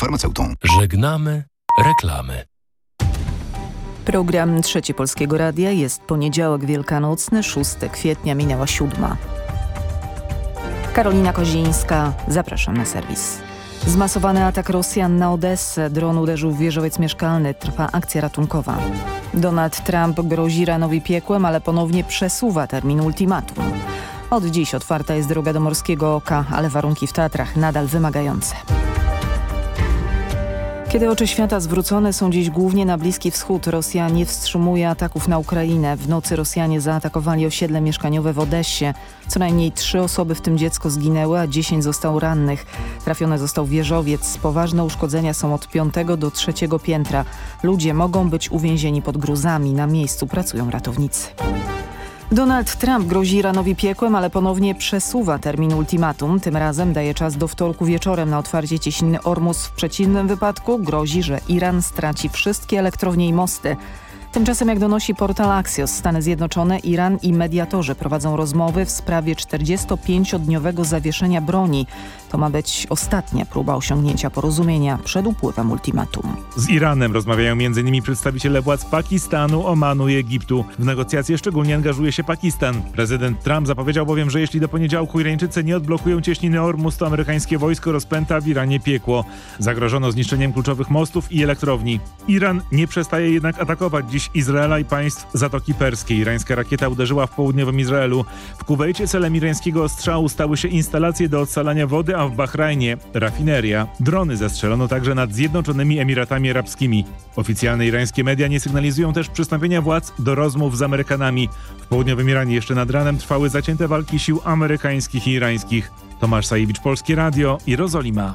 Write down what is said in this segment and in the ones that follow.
farmaceutą. Żegnamy reklamy. Program Trzeci Polskiego Radia jest poniedziałek wielkanocny, 6 kwietnia, minęła siódma. Karolina Kozińska, zapraszam na serwis. Zmasowany atak Rosjan na Odessę. Dron uderzył w wieżowiec mieszkalny. Trwa akcja ratunkowa. Donald Trump grozi Iranowi piekłem, ale ponownie przesuwa termin ultimatum. Od dziś otwarta jest droga do Morskiego Oka, ale warunki w Tatrach nadal wymagające. Kiedy oczy świata zwrócone są dziś głównie na Bliski Wschód, Rosja nie wstrzymuje ataków na Ukrainę. W nocy Rosjanie zaatakowali osiedle mieszkaniowe w Odessie. Co najmniej trzy osoby, w tym dziecko, zginęły, a dziesięć zostało rannych. Trafiony został wieżowiec. Poważne uszkodzenia są od piątego do trzeciego piętra. Ludzie mogą być uwięzieni pod gruzami. Na miejscu pracują ratownicy. Donald Trump grozi Iranowi piekłem, ale ponownie przesuwa termin ultimatum. Tym razem daje czas do wtorku wieczorem na otwarcie cieśniny Ormus. W przeciwnym wypadku grozi, że Iran straci wszystkie elektrownie i mosty. Tymczasem jak donosi portal Axios, Stany Zjednoczone, Iran i mediatorzy prowadzą rozmowy w sprawie 45-dniowego zawieszenia broni. To ma być ostatnia próba osiągnięcia porozumienia przed upływem ultimatum. Z Iranem rozmawiają m.in. przedstawiciele władz Pakistanu, Omanu i Egiptu. W negocjacje szczególnie angażuje się Pakistan. Prezydent Trump zapowiedział bowiem, że jeśli do poniedziałku Irańczycy nie odblokują cieśniny Ormus, to amerykańskie wojsko rozpęta w Iranie piekło. Zagrożono zniszczeniem kluczowych mostów i elektrowni. Iran nie przestaje jednak atakować dziś Izraela i państw Zatoki Perskiej. Irańska rakieta uderzyła w południowym Izraelu. W Kuwejcie celem irańskiego ostrzału stały się instalacje do odsalania wody, a w Bahrajnie rafineria. Drony zastrzelono także nad Zjednoczonymi Emiratami Arabskimi. Oficjalne irańskie media nie sygnalizują też przystąpienia władz do rozmów z Amerykanami. W południowym Iranie jeszcze nad ranem trwały zacięte walki sił amerykańskich i irańskich. Tomasz Sajewicz, Polskie Radio, Jerozolima.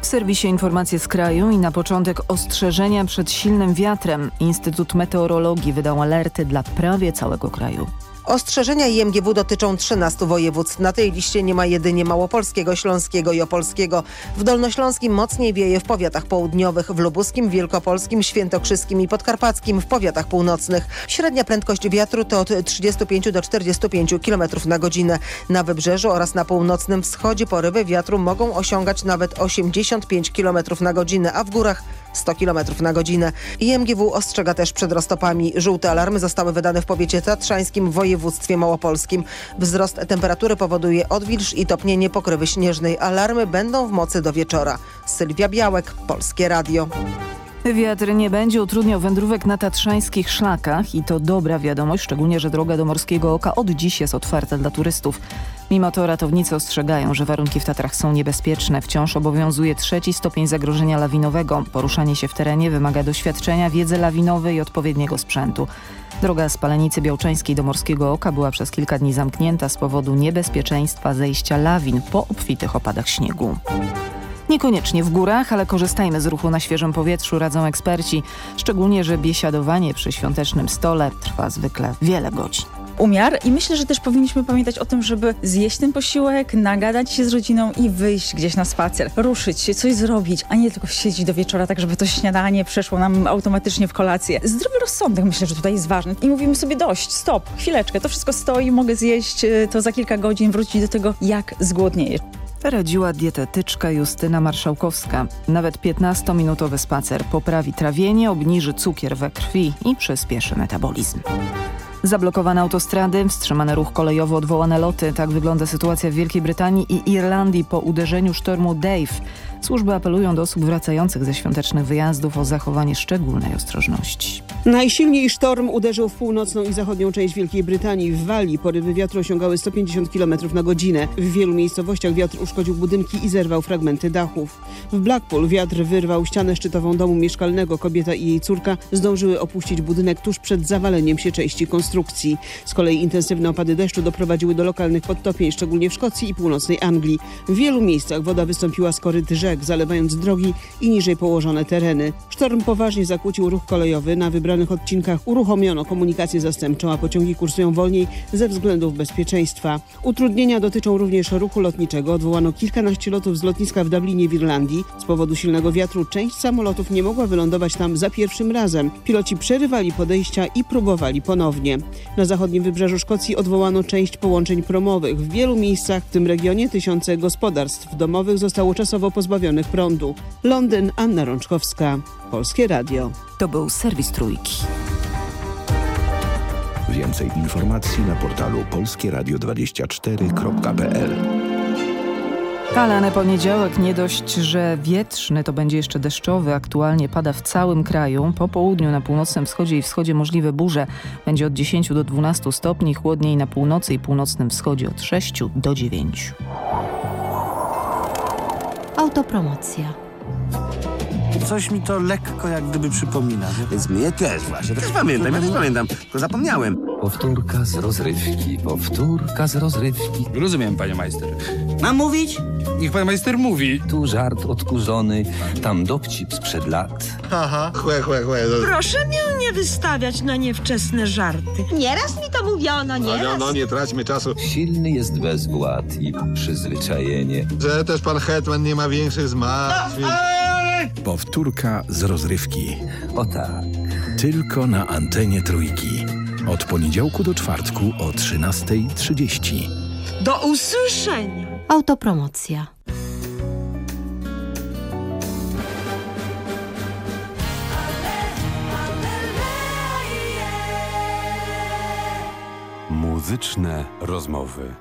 W serwisie informacje z kraju i na początek ostrzeżenia przed silnym wiatrem. Instytut Meteorologii wydał alerty dla prawie całego kraju. Ostrzeżenia IMGW dotyczą 13 województw. Na tej liście nie ma jedynie Małopolskiego, Śląskiego i Opolskiego. W Dolnośląskim mocniej wieje w powiatach południowych, w Lubuskim, Wielkopolskim, Świętokrzyskim i Podkarpackim w powiatach północnych. Średnia prędkość wiatru to od 35 do 45 km na godzinę. Na wybrzeżu oraz na północnym wschodzie porywy wiatru mogą osiągać nawet 85 km na godzinę, a w górach 100 km na godzinę. IMGW ostrzega też przed roztopami. Żółte alarmy zostały wydane w powiecie tatrzańskim w województwie małopolskim. Wzrost temperatury powoduje odwilż i topnienie pokrywy śnieżnej. Alarmy będą w mocy do wieczora. Sylwia Białek, Polskie Radio. Wiatr nie będzie utrudniał wędrówek na tatrzańskich szlakach i to dobra wiadomość, szczególnie, że droga do Morskiego Oka od dziś jest otwarta dla turystów. Mimo to ratownicy ostrzegają, że warunki w Tatrach są niebezpieczne. Wciąż obowiązuje trzeci stopień zagrożenia lawinowego. Poruszanie się w terenie wymaga doświadczenia, wiedzy lawinowej i odpowiedniego sprzętu. Droga z Palenicy Białczańskiej do Morskiego Oka była przez kilka dni zamknięta z powodu niebezpieczeństwa zejścia lawin po obfitych opadach śniegu. Niekoniecznie w górach, ale korzystajmy z ruchu na świeżym powietrzu, radzą eksperci. Szczególnie, że biesiadowanie przy świątecznym stole trwa zwykle wiele godzin umiar i myślę, że też powinniśmy pamiętać o tym, żeby zjeść ten posiłek, nagadać się z rodziną i wyjść gdzieś na spacer, ruszyć się, coś zrobić, a nie tylko siedzieć do wieczora, tak żeby to śniadanie przeszło nam automatycznie w kolację. Zdrowy rozsądek myślę, że tutaj jest ważny i mówimy sobie dość, stop, chwileczkę, to wszystko stoi, mogę zjeść y, to za kilka godzin, wrócić do tego, jak zgłodnieję. Radziła dietetyczka Justyna Marszałkowska. Nawet 15-minutowy spacer poprawi trawienie, obniży cukier we krwi i przyspieszy metabolizm. Zablokowane autostrady, wstrzymany ruch kolejowy, odwołane loty. Tak wygląda sytuacja w Wielkiej Brytanii i Irlandii po uderzeniu sztormu Dave. Służby apelują do osób wracających ze świątecznych wyjazdów o zachowanie szczególnej ostrożności. Najsilniej sztorm uderzył w północną i zachodnią część Wielkiej Brytanii. W Walii porywy wiatru osiągały 150 km na godzinę. W wielu miejscowościach wiatr uszkodził budynki i zerwał fragmenty dachów. W Blackpool wiatr wyrwał ścianę szczytową domu mieszkalnego. Kobieta i jej córka zdążyły opuścić budynek tuż przed zawaleniem się części konstrukcji. Z kolei intensywne opady deszczu doprowadziły do lokalnych podtopień, szczególnie w Szkocji i północnej Anglii. W wielu miejscach woda wystąpiła z koryt zalewając drogi i niżej położone tereny. Sztorm poważnie zakłócił ruch kolejowy na wybranych odcinkach uruchomiono komunikację zastępczą, a pociągi kursują wolniej ze względów bezpieczeństwa. Utrudnienia dotyczą również ruchu lotniczego. Odwołano kilkanaście lotów z lotniska w Dublinie w Irlandii. Z powodu silnego wiatru część samolotów nie mogła wylądować tam za pierwszym razem. Piloci przerywali podejścia i próbowali ponownie. Na zachodnim wybrzeżu Szkocji odwołano część połączeń promowych. W wielu miejscach w tym regionie tysiące gospodarstw domowych zostało czasowo pozbawionych pozbawionych prądu. Londyn, Anna Rączkowska, Polskie Radio. To był serwis Trójki. Więcej informacji na portalu polskieradio24.pl Kalany poniedziałek nie dość, że wietrzny, to będzie jeszcze deszczowy. Aktualnie pada w całym kraju. Po południu na północnym wschodzie i wschodzie możliwe burze. Będzie od 10 do 12 stopni, chłodniej na północy i północnym wschodzie od 6 do 9. Autopromocja. Coś mi to lekko jak gdyby przypomina. Więc mnie też właśnie. Też pamiętam, ja też pamiętam, tylko zapomniałem. Powtórka z rozrywki, powtórka z rozrywki. Rozumiem, panie majster. Mam mówić? Niech pan majster mówi. Tu żart odkurzony, tam dowcip sprzed lat. Haha, chłe, chłe, chłe. Proszę mnie nie wystawiać na niewczesne żarty. Nieraz mi to mówiono, No, nieraz. no, nie traćmy czasu, Silny jest bezwład i przyzwyczajenie. że też pan Hetman nie ma większych zmartwień. Powtórka z rozrywki. O tak. Tylko na antenie trójki. Od poniedziałku do czwartku o 13.30. Do usłyszenia. Autopromocja. Muzyczne rozmowy.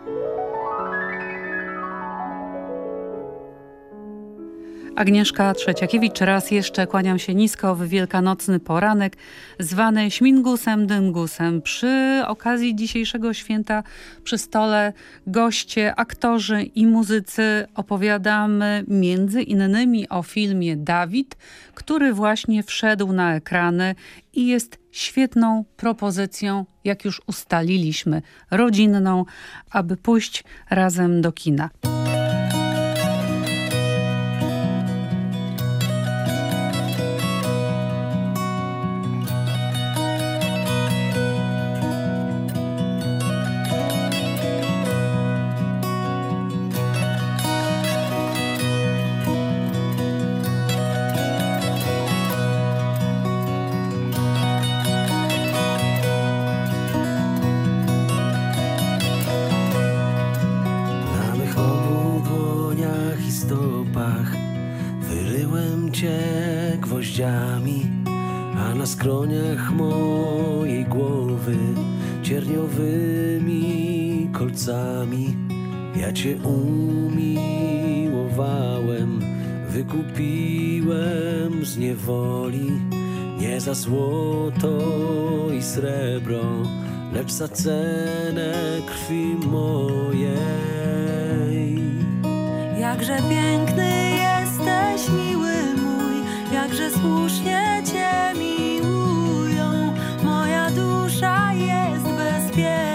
Agnieszka Trzeciakiewicz, raz jeszcze kłaniam się nisko w wielkanocny poranek, zwany Śmingusem Dyngusem. Przy okazji dzisiejszego święta przy stole goście, aktorzy i muzycy opowiadamy między innymi o filmie Dawid, który właśnie wszedł na ekrany i jest świetną propozycją, jak już ustaliliśmy, rodzinną, aby pójść razem do kina. Cię gwoździami, a na skroniach mojej głowy cierniowymi kolcami. Ja cię umiłowałem, wykupiłem z niewoli, nie za złoto i srebro, lecz za cenę krwi mojej. Jakże piękny słusznie Cię miłują. Moja dusza jest bezpieczna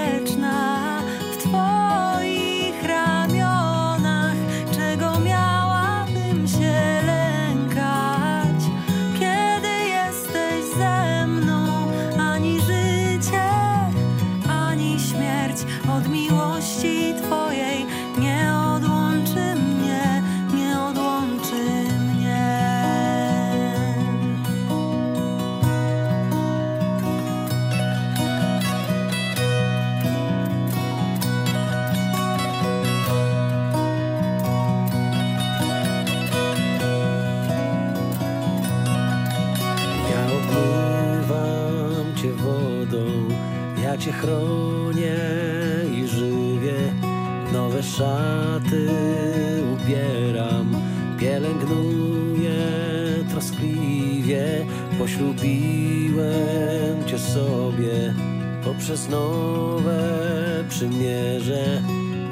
poprzez nowe przymierze.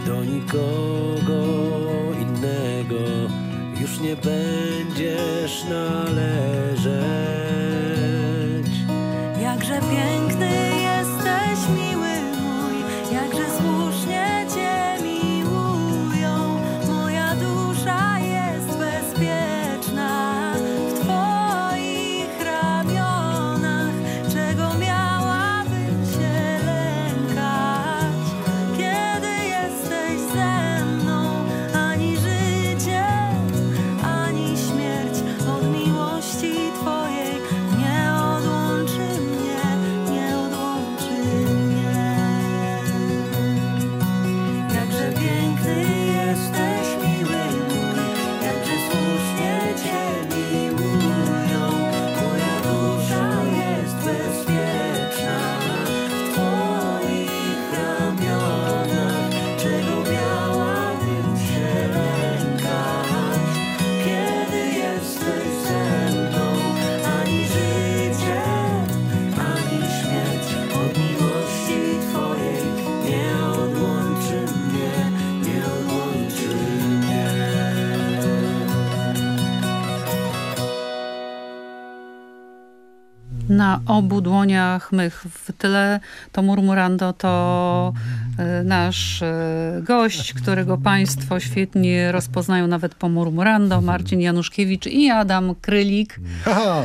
Do nikogo innego już nie będziesz należeć. Na obu dłoniach mych. W tyle to murmurando to e, nasz e, gość, którego państwo świetnie rozpoznają nawet po murmurando, Marcin Januszkiewicz i Adam Krylik,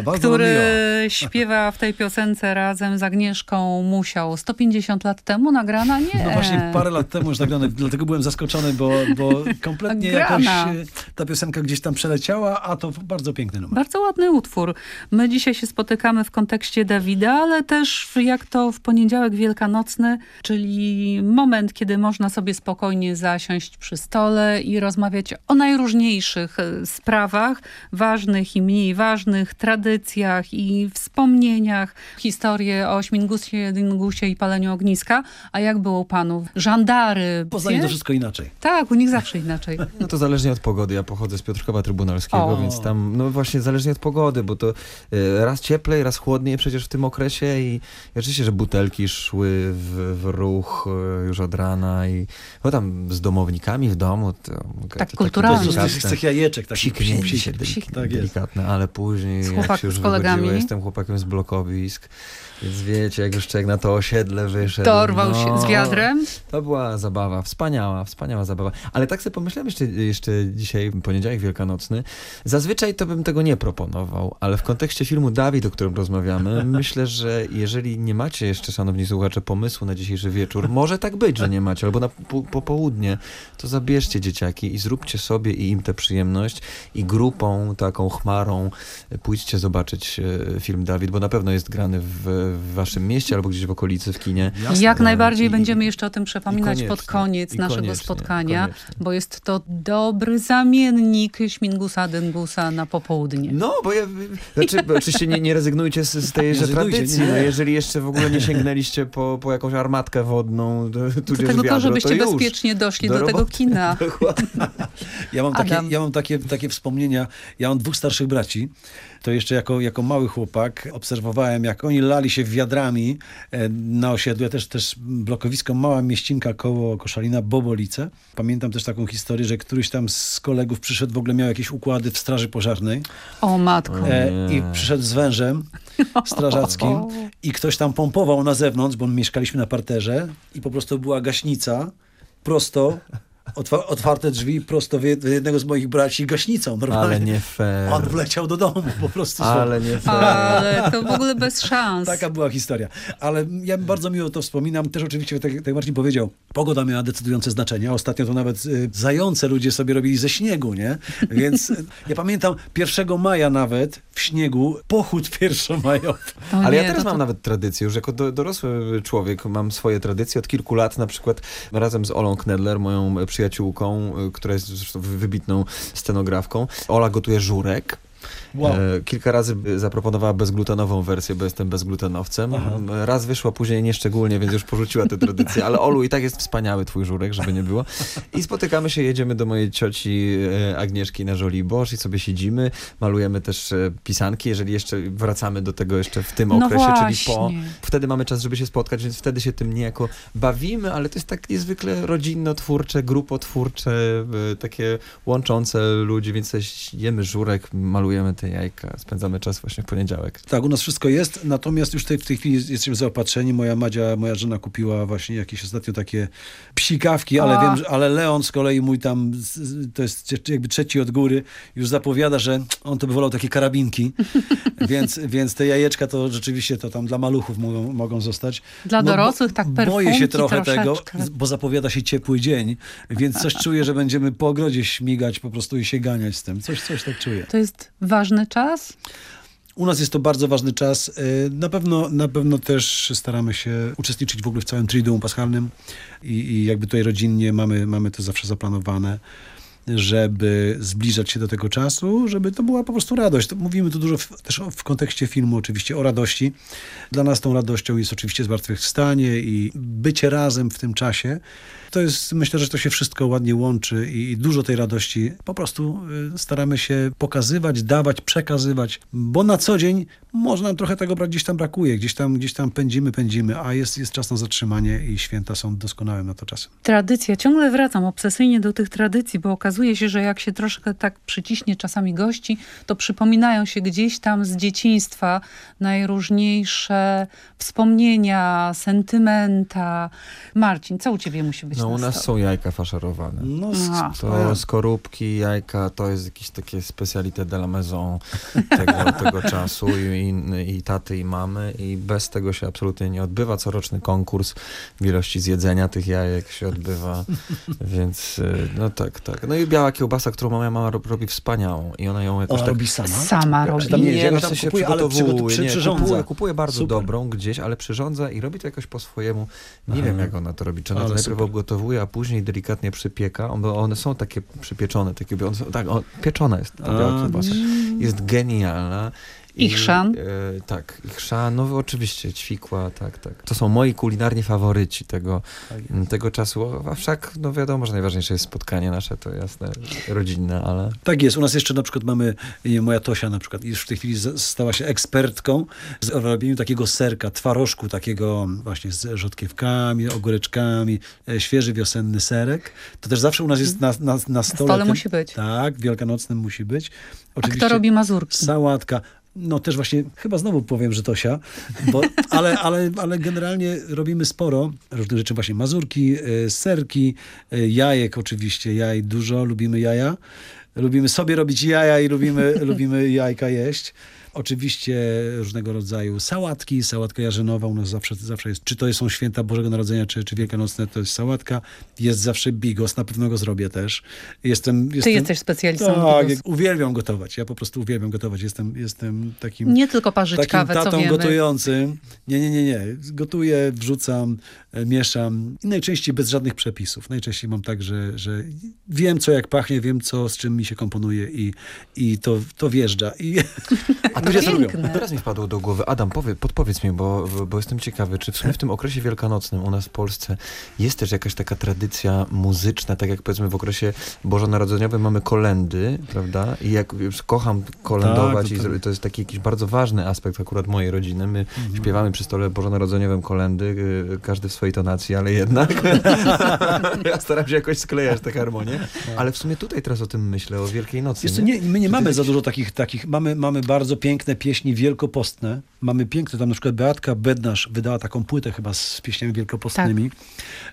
bardzo który miło. śpiewa w tej piosence razem z Agnieszką Musiał. 150 lat temu nagrana? Nie. No właśnie parę lat temu już nagrane, dlatego byłem zaskoczony, bo, bo kompletnie jakoś e, ta piosenka gdzieś tam przeleciała, a to bardzo piękny numer. Bardzo ładny utwór. My dzisiaj się spotykamy w kontekście Dawida, ale też jak to w poniedziałek wielkanocny, czyli moment, kiedy można sobie spokojnie zasiąść przy stole i rozmawiać o najróżniejszych e, sprawach, ważnych i mniej ważnych, tradycjach i wspomnieniach, historie o Śmingusie, Dyngusie i paleniu ogniska. A jak było u panów? Żandary. Poznanie wie? to wszystko inaczej. Tak, u nich zawsze inaczej. No to zależnie od pogody. Ja pochodzę z Piotrkowa Trybunalskiego, O. więc tam, no właśnie zależnie od pogody, bo to e, raz cieplej, raz chłodniej przecież w tym okresie i, oczywiście, że butelki szły w, w ruch e, już od rana i no tam z domownikami w domu. To, Tak to kulturalnie. To jest z tych- jajeczek takich Psiknięcie psik- się psik- delik, tak jest. delikatne, ale później Z jak chłopak- się już z kolegami? wychodziło, jestem chłopakiem z blokowisk, więc wiecie, jak już człowiek na to osiedle wyszedł. Dorwał no, się z wiadrem. To była zabawa, wspaniała, wspaniała zabawa. Ale tak sobie pomyślałem jeszcze, jeszcze dzisiaj, poniedziałek wielkanocny. Zazwyczaj to bym tego nie proponował, ale w kontekście filmu Dawid, o którym rozmawiamy, myślę, że jeżeli nie macie jeszcze, szanowni słuchacze, pomysłu na dzisiejszy wieczór, może tak być, że nie macie, albo na po- popołudnie, to zabierzcie dzieciaki i zróbcie sobie i im tę przyjemność i grupą, taką chmarą pójdźcie zobaczyć e, film Dawid, bo na pewno jest grany w, w waszym mieście albo gdzieś w okolicy w kinie. Jak E, najbardziej i- będziemy jeszcze o tym przypominać pod koniec naszego spotkania, koniecznie. bo jest to dobry zamiennik śmingusa dyngusa na popołudnie. No, bo ja, znaczy, oczywiście nie, nie rezygnujcie z, z tejże tradycji. nie. No, jeżeli jeszcze w ogóle nie sięgnęliście po, po jakąś armatkę wodną, tudzież tego wiadro, to, żebyście to bezpiecznie doszli Do do, tego kina. Ja mam, takie, ja mam takie, takie wspomnienia. Ja mam dwóch starszych braci. To jeszcze jako, jako mały chłopak obserwowałem, jak oni lali się wiadrami e, na osiedlu. Ja też, też blokowisko, mała mieścinka koło Koszalina, Bobolice. Pamiętam też taką historię, że któryś tam z kolegów przyszedł, w ogóle miał jakieś układy w straży pożarnej. O matko. E, I przyszedł z wężem strażackim i ktoś tam pompował na zewnątrz, bo my mieszkaliśmy na parterze i po prostu była gaśnica prosto, otwarte drzwi prosto w jed- jednego z moich braci gaśnicą normalnie. Ale nie fair. On wleciał do domu po prostu. Ale nie fair. Ale to w ogóle bez szans. Taka była historia. Ale ja bardzo miło to wspominam. Też oczywiście, tak, tak jak Marcin powiedział, pogoda miała decydujące znaczenie. Ostatnio to nawet y, zające ludzie sobie robili ze śniegu, nie? Więc y, ja pamiętam 1 maja nawet w śniegu pochód pierwszomajowy. Ale ja teraz mam nawet tradycję, już jako do, dorosły człowiek mam swoje tradycje. Od kilku lat na przykład razem z Olą Knedler, moją przyjaciółką, y, która jest zresztą wybitną scenografką. Ola gotuje żurek. Wow. E, Kilka razy zaproponowała bezglutenową wersję, bo jestem bezglutenowcem. Raz wyszła, później nieszczególnie, więc już porzuciła tę tradycję. Ale Olu, i tak jest wspaniały twój żurek, żeby nie było. I spotykamy się, jedziemy do mojej cioci e, Agnieszki na Żoliborz i sobie siedzimy. Malujemy też e, pisanki, jeżeli jeszcze wracamy do tego jeszcze w tym No okresie, czyli po. właśnie. Wtedy mamy czas, żeby się spotkać, więc wtedy się tym niejako bawimy, ale to jest tak niezwykle rodzinno-twórcze, grupotwórcze, takie łączące ludzi, więc jemy żurek, malujemy te jajka, spędzamy czas właśnie w poniedziałek. Tak, u nas wszystko jest, natomiast już tej, w tej chwili jest- jesteśmy zaopatrzeni. Moja Madzia, moja żona kupiła właśnie jakieś ostatnio takie psikawki, ale A. wiem, że, ale Leon z kolei mój tam, to jest jakby trzeci od góry, już zapowiada, że on to by wolał takie karabinki, więc, więc te jajeczka to rzeczywiście to tam dla maluchów mogą, mogą zostać. Dla No, bo- dorosłych tak Boję się perfumki trochę tego, troszeczkę. bo zapowiada się ciepły dzień, więc coś czuję, że będziemy po ogrodzie śmigać po prostu i się ganiać z tym. Coś, coś tak czuję. To jest ważny czas? U nas jest to bardzo ważny czas. Y, Na pewno, na pewno też staramy się uczestniczyć w ogóle w całym Triduum Paschalnym i, i jakby tutaj rodzinnie mamy, mamy to zawsze zaplanowane, żeby zbliżać się do tego czasu, żeby to była po prostu radość. To mówimy tu dużo w, też w kontekście filmu oczywiście o radości. Dla nas tą radością jest oczywiście zmartwychwstanie i bycie razem w tym czasie. To jest, myślę, że to się wszystko ładnie łączy i, i dużo tej radości po prostu y, staramy się pokazywać, dawać, przekazywać, bo na co dzień może nam trochę tego gdzieś tam brakuje, gdzieś tam, gdzieś tam pędzimy, pędzimy, a jest, jest czas na zatrzymanie i święta są doskonałym na to czasem. Tradycja. Ciągle wracam obsesyjnie do tych tradycji, bo okazuje się, że jak się troszkę tak przyciśnie czasami gości, to przypominają się gdzieś tam z dzieciństwa najróżniejsze wspomnienia, sentymenta. Marcin, co u ciebie musi być No na u nas stole? są jajka faszerowane. No, A. To skorupki, jajka, to jest jakieś takie specalité de la maison tego, tego czasu I, i, i taty i mamy i bez tego się absolutnie nie odbywa. Coroczny konkurs w ilości zjedzenia tych jajek się odbywa, więc y, no tak, tak. No i biała kiełbasa, którą moja mama rob- robi wspaniałą i ona ją jakoś Ona tak... robi sama? Sama robi. Tam nie, Nie, no tam sensie kupuje, ale przygotowuje, nie, przyrządza. kupuje, kupuje bardzo Super. dobrą gdzieś, ale przyrządza i robi to jakoś po swojemu. Nie Aha. wiem, jak ona to robi. Czy ona Ale to najpierw super. obgotowuje, a później delikatnie przypieka, On- bo one są takie przypieczone, takie, są, tak, o, pieczona jest ta biała kiełbasa. Jest genialna. I chrzan? E, tak, i chrzan, no oczywiście, ćwikła, tak, tak. To są moi kulinarni faworyci tego, Tak tego czasu, a wszak, no wiadomo, że najważniejsze jest spotkanie nasze, to jasne, rodzinne, ale... Tak jest. U nas jeszcze na przykład mamy, nie, moja Tosia na przykład już w tej chwili stała się ekspertką z robieniu takiego serka, twarożku takiego właśnie z rzodkiewkami, ogóreczkami, e, świeży wiosenny serek. To też zawsze u nas jest na, na, na stole. stole tym- musi być. Tak, wielkanocnym musi być. A kto robi mazurki? Sałatka. No też właśnie, chyba znowu powiem, że Tosia, bo, ale, ale, ale generalnie robimy sporo różnych rzeczy, właśnie mazurki, e, serki, e, jajek oczywiście, jaj dużo, lubimy jaja. Lubimy sobie robić jaja i lubimy, lubimy jajka jeść. Oczywiście różnego rodzaju sałatki, sałatka jarzynowa u nas zawsze, zawsze jest, czy to są święta Bożego Narodzenia, czy, czy Wielkanocne, to jest sałatka. Jest zawsze bigos, na pewno go zrobię też. Jestem, jestem, jesteś specjalistą Tak, uwielbiam gotować. Ja po prostu uwielbiam gotować. Jestem, jestem takim... Nie tylko parzyć takim kawę, co tatą wiemy. gotującym. Nie, nie, nie, nie. Gotuję, wrzucam, e, mieszam i najczęściej bez żadnych przepisów. Najczęściej mam tak, że, że wiem, co jak pachnie, wiem, co z czym mi się komponuje i, i to, to wjeżdża. I A ludzie to lubią. Teraz mi wpadło do głowy, Adam, powie, podpowiedz mi, bo, bo jestem ciekawy, czy w sumie w tym okresie wielkanocnym u nas w Polsce jest też jakaś taka tradycja muzyczna, tak jak powiedzmy w okresie bożonarodzeniowym mamy kolendy, prawda? I jak już kocham kolędować Tak, i to- zro- to jest taki jakiś bardzo ważny aspekt akurat mojej rodziny. My Mhm. śpiewamy przy stole bożonarodzeniowym kolendy, y, każdy w swojej tonacji, ale jednak ja staram się jakoś sklejać te harmonie, ale w sumie tutaj teraz o tym myślę, o Wielkiej Nocy. Co, nie, my nie to mamy za dużo takich, takich mamy, mamy bardzo piękne pieśni wielkopostne. Mamy piękne, tam na przykład Beatka Bednarz wydała taką płytę chyba z pieśniami wielkopostnymi.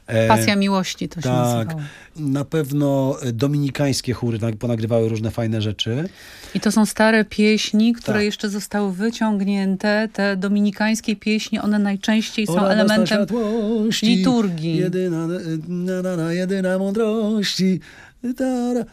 E, Pasja miłości to się tak. nazywało. Na pewno e, dominikańskie chóry nag- ponagrywały różne fajne rzeczy. I to są stare pieśni, które Tak. jeszcze zostały wyciągnięte. Te dominikańskie pieśni, one najczęściej są elementem światłości, liturgii. Jedyna, na, na, na, jedyna mądrości.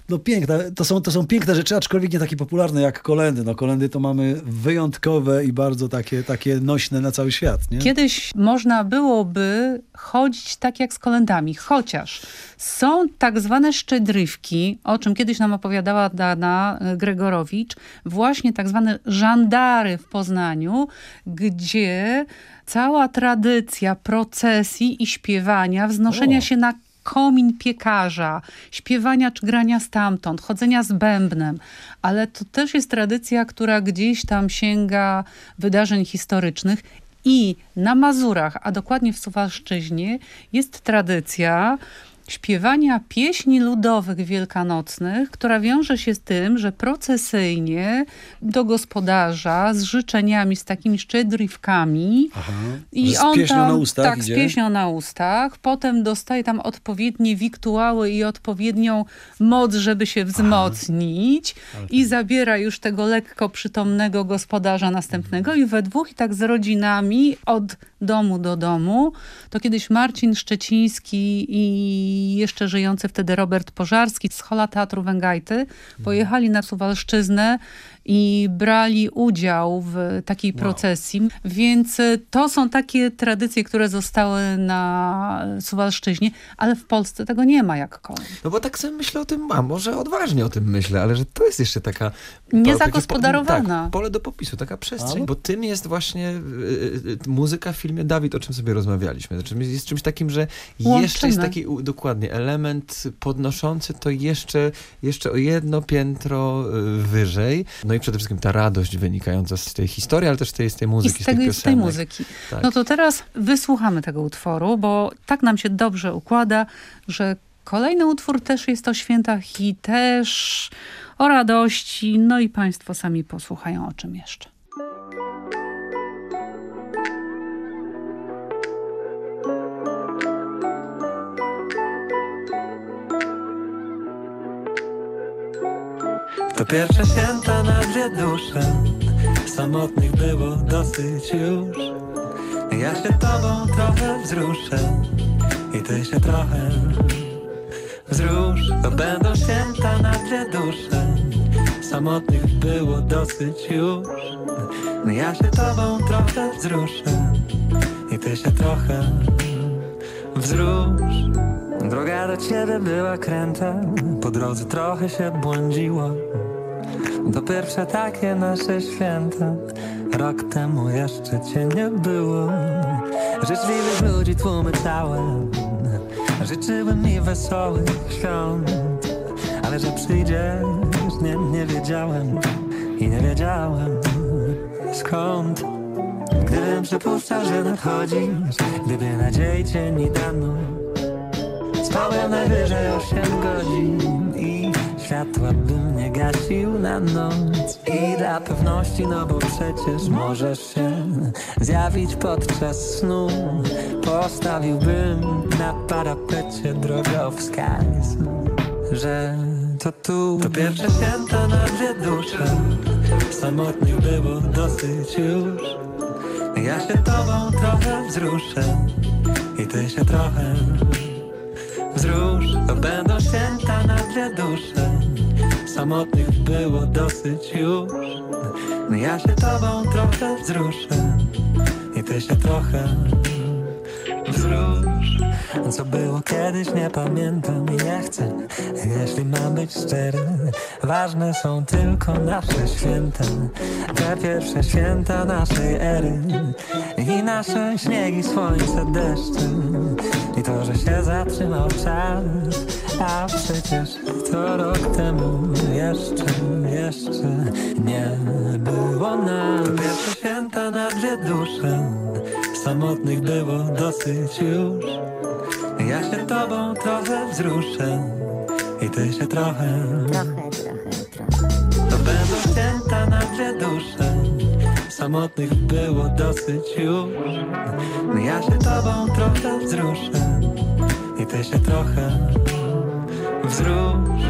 No piękne, to są, to są piękne rzeczy, aczkolwiek nie takie popularne jak kolendy. No kolendy to mamy wyjątkowe i bardzo takie, takie nośne na cały świat, nie? Kiedyś można byłoby chodzić tak jak z kolendami, chociaż są tak zwane szczedrywki, o czym kiedyś nam opowiadała Dana e, Gregorowicz, właśnie tak zwane żandary w Poznaniu, gdzie cała tradycja procesji i śpiewania, wznoszenia O. się na komin piekarza, śpiewania czy grania stamtąd, chodzenia z bębnem, ale to też jest tradycja, która gdzieś tam sięga wydarzeń historycznych i na Mazurach, a dokładnie w Suwalszczyźnie jest tradycja śpiewania pieśni ludowych wielkanocnych, która wiąże się z tym, że procesyjnie do gospodarza z życzeniami, z takimi szczedrywkami Aha. i z on pieśnią tam, na ustach tak, idzie? z pieśnią na ustach. Potem dostaje tam odpowiednie wiktuały i odpowiednią moc, żeby się wzmocnić i zabiera już tego lekko przytomnego gospodarza następnego i we dwóch i tak z rodzinami od domu do domu. To kiedyś Marcin Szczeciński i jeszcze żyjący wtedy Robert Pożarski z Hola Teatru Węgajty pojechali na Suwalszczyznę i brali udział w takiej procesji. Więc y, to są takie tradycje, które zostały na Suwalszczyźnie, ale w Polsce tego nie ma jak kolej. No bo tak sobie myślę o tym, a może odważnie o tym myślę, ale że to jest jeszcze taka... Niezagospodarowana. Po, tak, pole do popisu, taka przestrzeń, Ale- bo tym jest właśnie y, y, muzyka w filmie Dawid, o czym sobie rozmawialiśmy. Znaczy jest czymś takim, że jeszcze Łączymy. jest taki, dokładnie, element podnoszący to jeszcze, jeszcze o jedno piętro y, wyżej. No i i przede wszystkim ta radość wynikająca z tej historii, ale też z tej, z tej I muzyki, z, tego, tych i z tej muzyki. Tak. No to teraz wysłuchamy tego utworu, bo tak nam się dobrze układa, że kolejny utwór też jest o świętach i też o radości. No i państwo sami posłuchają o czym jeszcze. To pierwsze święta na dwie dusze. Samotnych było dosyć już. Ja się tobą trochę wzruszę I ty się trochę wzrusz. To będą święta na dwie dusze. Samotnych było dosyć już. Ja się tobą trochę wzruszę I ty się trochę wzrusz. Droga do ciebie była kręta Po drodze trochę się błądziło To pierwsze takie nasze święta Rok temu jeszcze cię nie było. Życzliwych ludzi tłumy całe Życzyły mi wesołych świąt. Ale że przyjdziesz nie, nie wiedziałem. I nie wiedziałem skąd. Gdybym przypuszczał, że nadchodzisz Gdyby nadziei cię nie dano. Spałem najwyżej 8 godzin i światła bym nie gasił na noc I dla pewności, no bo przecież możesz się zjawić podczas snu. Postawiłbym na parapecie drogowskaz Że to tu. To pierwsze święta na dwie dusze. Samotnych było dosyć już. Ja się tobą trochę wzruszę I ty się trochę wzrusz. To będą święta na dwie dusze Samotnych było dosyć już. Ja się tobą trochę wzruszę I ty się trochę wzrusz. Co było kiedyś nie pamiętam i nie chcę. Jeśli mam być szczery Ważne są tylko nasze święta. Te pierwsze święta naszej ery I nasze śniegi, słońce, deszcze I to, że się zatrzymał czas A przecież to rok temu jeszcze, jeszcze nie było To pierwsze święta na dwie dusze. Samotnych było dosyć już. Ja się tobą trochę wzruszę I ty się trochę Trochę, trochę, trochę. To będą święta na dwie dusze. Samotnych było dosyć już. Ja się tobą trochę wzruszę I ty się trochę wzrusz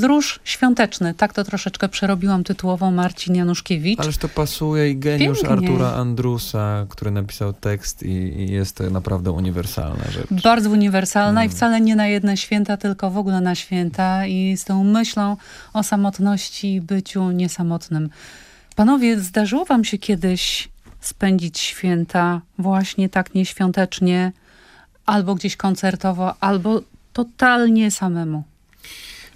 Wzdróż świąteczny, tak to troszeczkę przerobiłam tytułową Marcin Januszkiewicz. Ależ to pasuje i geniusz Pięknie. Artura Andrusa, który napisał tekst i, i jest to naprawdę uniwersalna rzecz. Bardzo uniwersalna i Mm. wcale nie na jedne święta, tylko w ogóle na święta i z tą myślą o samotności i byciu niesamotnym. Panowie, zdarzyło wam się kiedyś spędzić święta właśnie tak nieświątecznie, albo gdzieś koncertowo, albo totalnie samemu?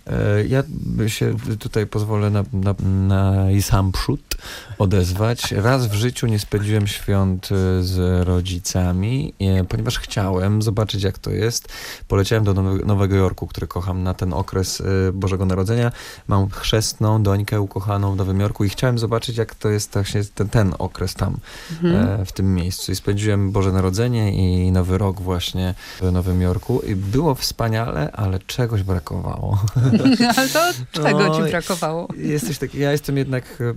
E, Ja się tutaj pozwolę na, na, na sam przód odezwać. Raz w życiu nie spędziłem świąt e, z rodzicami, e, ponieważ chciałem zobaczyć, jak to jest. Poleciałem do Nowe- Nowego Jorku, który kocham na ten okres e, Bożego Narodzenia. Mam chrzestną dońkę ukochaną w Nowym Jorku i chciałem zobaczyć, jak to jest właśnie ten, ten okres tam, Mhm. e, w tym miejscu. I spędziłem Boże Narodzenie i Nowy Rok właśnie w Nowym Jorku i było wspaniale, ale czegoś brakowało. Ale to czego No, ci brakowało? Jesteś taki, ja jestem jednak e,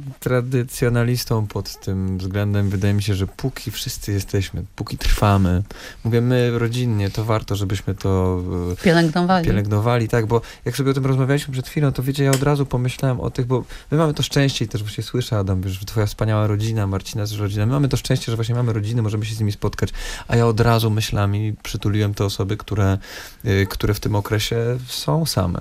tradycjonalistą pod tym względem. Wydaje mi się, że póki wszyscy jesteśmy, póki trwamy, mówię my rodzinnie, to warto, żebyśmy to e, Pielęgnowali. pielęgnowali, tak, bo jak sobie o tym rozmawialiśmy przed chwilą, to wiecie, ja od razu pomyślałem o tych, bo my mamy to szczęście i też właśnie słyszę, Adam, że twoja wspaniała rodzina, Marcina z rodzina, my mamy to szczęście, że właśnie mamy rodziny, możemy się z nimi spotkać, a ja od razu myślami przytuliłem te osoby, które, y, które w tym okresie są same.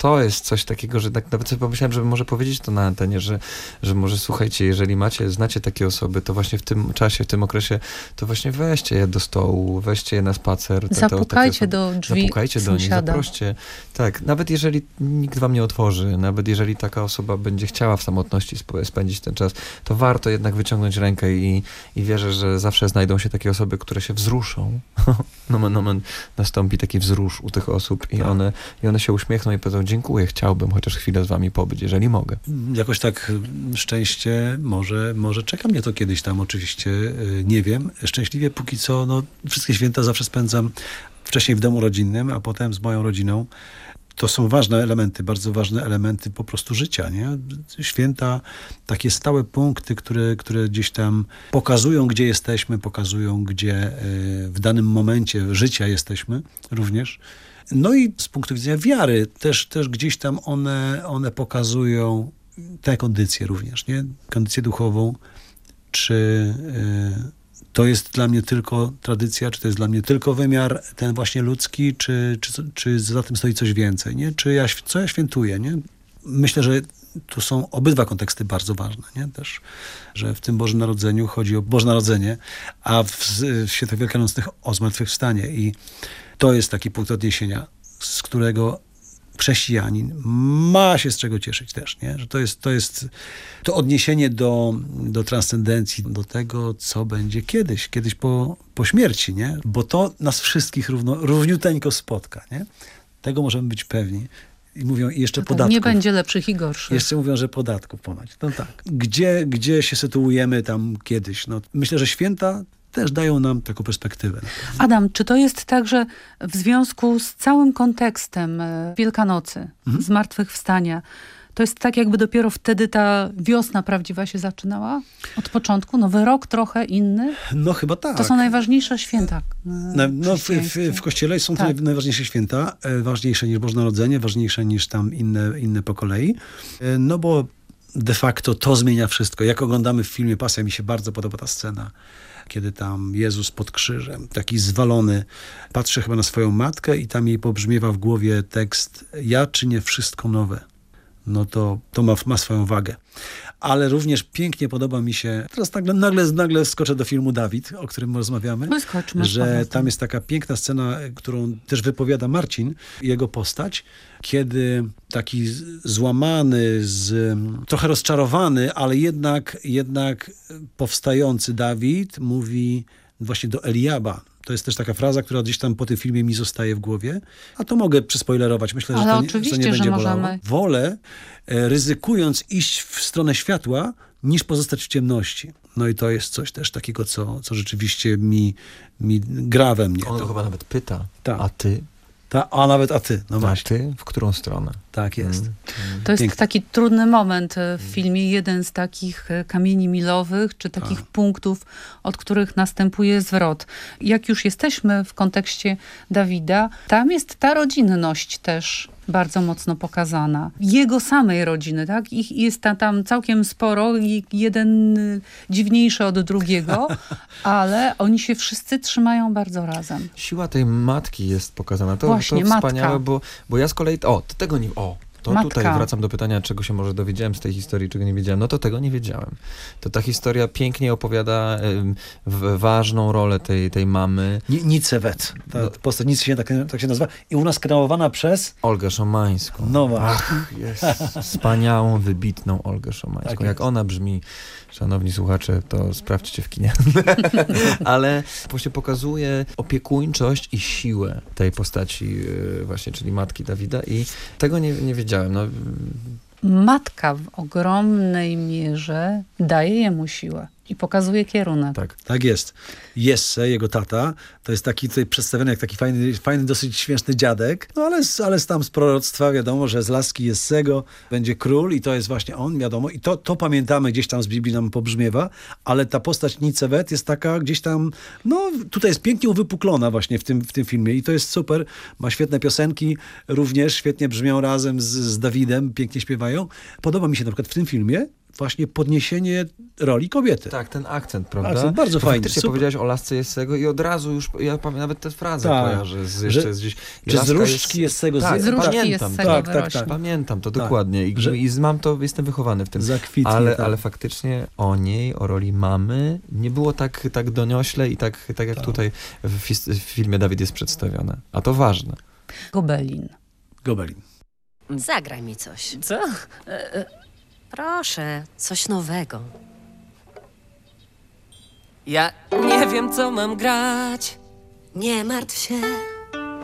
To jest coś takiego, że tak nawet sobie pomyślałem, żeby może powiedzieć to na antenie, że, że może słuchajcie, jeżeli macie, znacie takie osoby, to właśnie w tym czasie, w tym okresie, to właśnie weźcie je do stołu, weźcie je na spacer. Te- Zapukajcie osoby- do drzwi Zapukajcie do nich, zaproście. Tak, nawet jeżeli nikt wam nie otworzy, nawet jeżeli taka osoba będzie chciała w samotności sp- spędzić ten czas, to warto jednak wyciągnąć rękę i, i wierzę, że zawsze znajdą się takie osoby, które się wzruszą. nomen, nomen, nastąpi taki wzrusz u tych osób Tak. i one, i one się uśmiechną i powiedzą, dziękuję, chciałbym chociaż chwilę z wami pobyć, jeżeli mogę. Jakoś tak y, szczęście, może, może czeka mnie to kiedyś tam oczywiście, y, nie wiem. Szczęśliwie póki co, no, wszystkie święta zawsze spędzam wcześniej w domu rodzinnym, a potem z moją rodziną. To są ważne elementy, bardzo ważne elementy po prostu życia, nie? Święta, takie stałe punkty, które, które gdzieś tam pokazują, gdzie jesteśmy, pokazują, gdzie y, w danym momencie życia jesteśmy również. No i z punktu widzenia wiary też, też gdzieś tam one, one pokazują tę kondycję również, nie? Kondycję duchową. Czy y, to jest dla mnie tylko tradycja, czy to jest dla mnie tylko wymiar ten właśnie ludzki, czy, czy, czy za tym stoi coś więcej, nie? Czy ja, co ja świętuję, nie? Myślę, że tu są obydwa konteksty bardzo ważne, nie? Też, że w tym Bożym Narodzeniu chodzi o Boże Narodzenie, a w, w Świętach Wielkanocnych o zmartwychwstanie i to jest taki punkt odniesienia, z którego chrześcijanin ma się z czego cieszyć też, nie? Że to jest, to jest to odniesienie do, do transcendencji, do tego, co będzie kiedyś, kiedyś po, po śmierci, nie? Bo to nas wszystkich równo, równiuteńko spotka, nie? Tego możemy być pewni. I mówią i jeszcze Tak, podatków. nie będzie lepszych i gorszych. Jeszcze mówią, że podatków ponoć. No tak. Gdzie, gdzie się sytuujemy tam kiedyś? No, myślę, że święta też dają nam taką perspektywę. Adam, czy to jest tak, że w związku z całym kontekstem e, Wielkanocy, Mhm. zmartwychwstania, to jest tak, jakby dopiero wtedy ta wiosna prawdziwa się zaczynała? Od początku? Nowy rok trochę inny? No chyba tak. To są najważniejsze święta. No, no w, w, w kościele są to Tak. naj- najważniejsze święta, e, ważniejsze niż Boże Narodzenie, ważniejsze niż tam inne, inne po kolei. E, No bo de facto to zmienia wszystko. Jak oglądamy w filmie Pasja, mi się bardzo podoba ta scena, kiedy tam Jezus pod krzyżem, taki zwalony, patrzy chyba na swoją matkę i tam jej pobrzmiewa w głowie tekst ja czynię wszystko nowe. No to, to ma, ma swoją wagę. Ale również pięknie podoba mi się, teraz nagle, nagle, nagle skoczę do filmu Dawid, o którym rozmawiamy, No skoczmy, że tam jest taka piękna scena, którą też wypowiada Marcin, jego postać, kiedy taki złamany, z, trochę rozczarowany, ale jednak, jednak powstający Dawid mówi właśnie do Eliaba. To jest też taka fraza, która gdzieś tam po tym filmie mi zostaje w głowie. A to mogę przyspoilerować. Myślę, że to nie, że to oczywiście, nie że będzie bolało. możemy. Wolę, e, ryzykując iść w stronę światła, niż pozostać w ciemności. No i to jest coś też takiego, co, co rzeczywiście mi, mi gra we mnie. On to. chyba nawet pyta, Tak. a ty? Ta, a nawet a ty, no A właśnie. ty? W którą stronę? Tak jest. To jest taki trudny moment e, w filmie, jeden z takich e, kamieni milowych, czy takich punktów, od których następuje zwrot. Jak już jesteśmy w kontekście Dawida, tam jest ta rodzinność też bardzo mocno pokazana. Jego samej rodziny, tak? Ich jest ta, tam całkiem sporo, jeden y, dziwniejszy od drugiego, ale oni się wszyscy trzymają bardzo razem. Siła tej matki jest pokazana. To, Właśnie, to matka. wspaniałe, bo, bo ja z kolei... O, tego nie... O, to Matka. tutaj wracam do pytania, czego się może dowiedziałem z tej historii, czego nie wiedziałem. No to tego nie wiedziałem. To ta historia pięknie opowiada w, ważną rolę tej, tej mamy. Ni- Nicewet. Ta No. postać nic się tak, tak się nazywa. I u nas kreowana przez... Olgę Szomańską. No właśnie. Ach, jest wspaniałą, wybitną Olgę Szomańską. Tak Jak ona brzmi, szanowni słuchacze, to sprawdźcie w kinie. Ale właśnie pokazuje opiekuńczość i siłę tej postaci yy, właśnie, czyli matki Dawida i tego nie, nie wiedziałem. No, Matka w ogromnej mierze daje jemu siłę i pokazuje kierunek. tak. Tak jest. Jesse, jego tata, to jest taki tutaj przedstawiony jak taki fajny, fajny dosyć śmieszny dziadek, no ale, ale tam z proroctwa wiadomo, że z laski Jessego będzie król i to jest właśnie on, wiadomo. I to, to pamiętamy, gdzieś tam z Biblii nam pobrzmiewa, ale ta postać Nicewet jest taka gdzieś tam, no tutaj jest pięknie uwypuklona właśnie w tym, w tym filmie i to jest super. Ma świetne piosenki, również świetnie brzmią razem z, z Dawidem, pięknie śpiewają. Podoba mi się na przykład w tym filmie, właśnie podniesienie roli kobiety. Tak, ten akcent, prawda? Akcent, bardzo Bo fajny, Faktycznie super. powiedziałeś o lasce Jessego i od razu już, ja pamiętam, nawet tę frazę Tak, kojarzę z, że- jeszcze z gdzieś. że z różdżki Jessego tak, z- różdżki pamiętam, Jessego tak, wyrośnie. tak, tak, pamiętam to Tak. dokładnie I, Że- i mam to, jestem wychowany w tym. Zakwitnie, ale, tak. ale faktycznie o niej, o roli mamy nie było tak, tak doniośle i tak, tak jak tutaj w, w filmie Dawid jest przedstawione. A to ważne. Gobelin. Gobelin. Zagraj mi coś. Co? Proszę, coś nowego. Ja nie wiem, co mam grać. Nie martw się.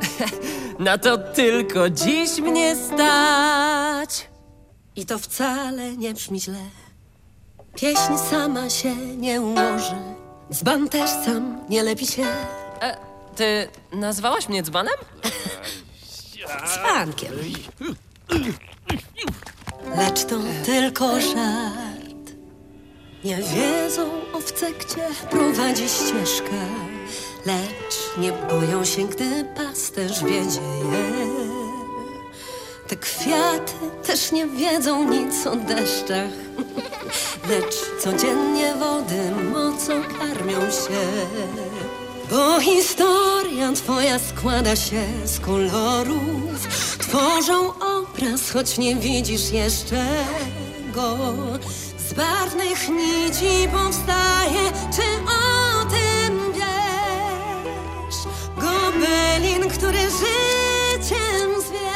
Na to tylko dziś mnie stać. I to wcale nie brzmi źle. Pieśń sama się nie ułoży. Dzban też sam nie lepi się. E, ty nazwałaś mnie dzbanem? Dzbankiem. Lecz to tylko żart. Nie wiedzą owce, gdzie prowadzi ścieżka. Lecz nie boją się, gdy pasterz wiedzie je. Te kwiaty też nie wiedzą nic o deszczach. Lecz codziennie wody mocą karmią się. Bo historia twoja składa się z kolorów. Tworzą obraz, choć nie widzisz jeszcze go. Z barwnych nici powstaje, czy o tym wiesz? Gobelin, który życiem zwierz.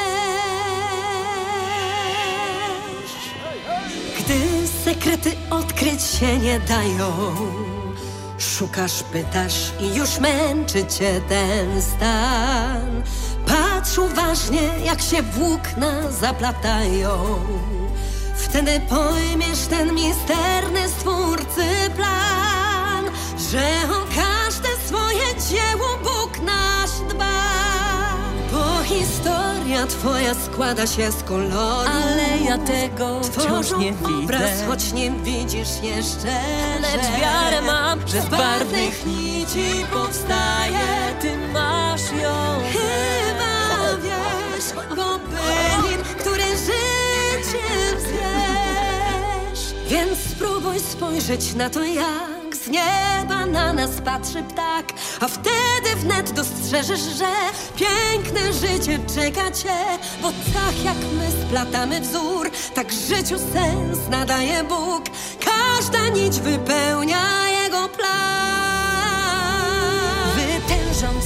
Gdy sekrety odkryć się nie dają Szukasz, pytasz i już męczy cię ten stan. Patrz uważnie, jak się włókna zaplatają. Wtedy pojmiesz ten misterny stwórcy plan, że o każde swoje dzieło Bóg nasz dba. Bo historia twoja składa się z kolorów. Ale ja tego wciąż nie obraz, widzę. choć nie widzisz jeszcze, Lecz że wiarę mam, że z barwnych nici powstaje, ty masz ją. Chyba wiesz, gobelin, który życiem zwierz. Więc spróbuj spojrzeć na to, jak nieba na nas patrzy ptak, a wtedy wnet dostrzeżesz, że piękne życie czeka cię, bo tak jak my splatamy wzór, tak życiu sens nadaje Bóg. Każda nić wypełnia jego plan.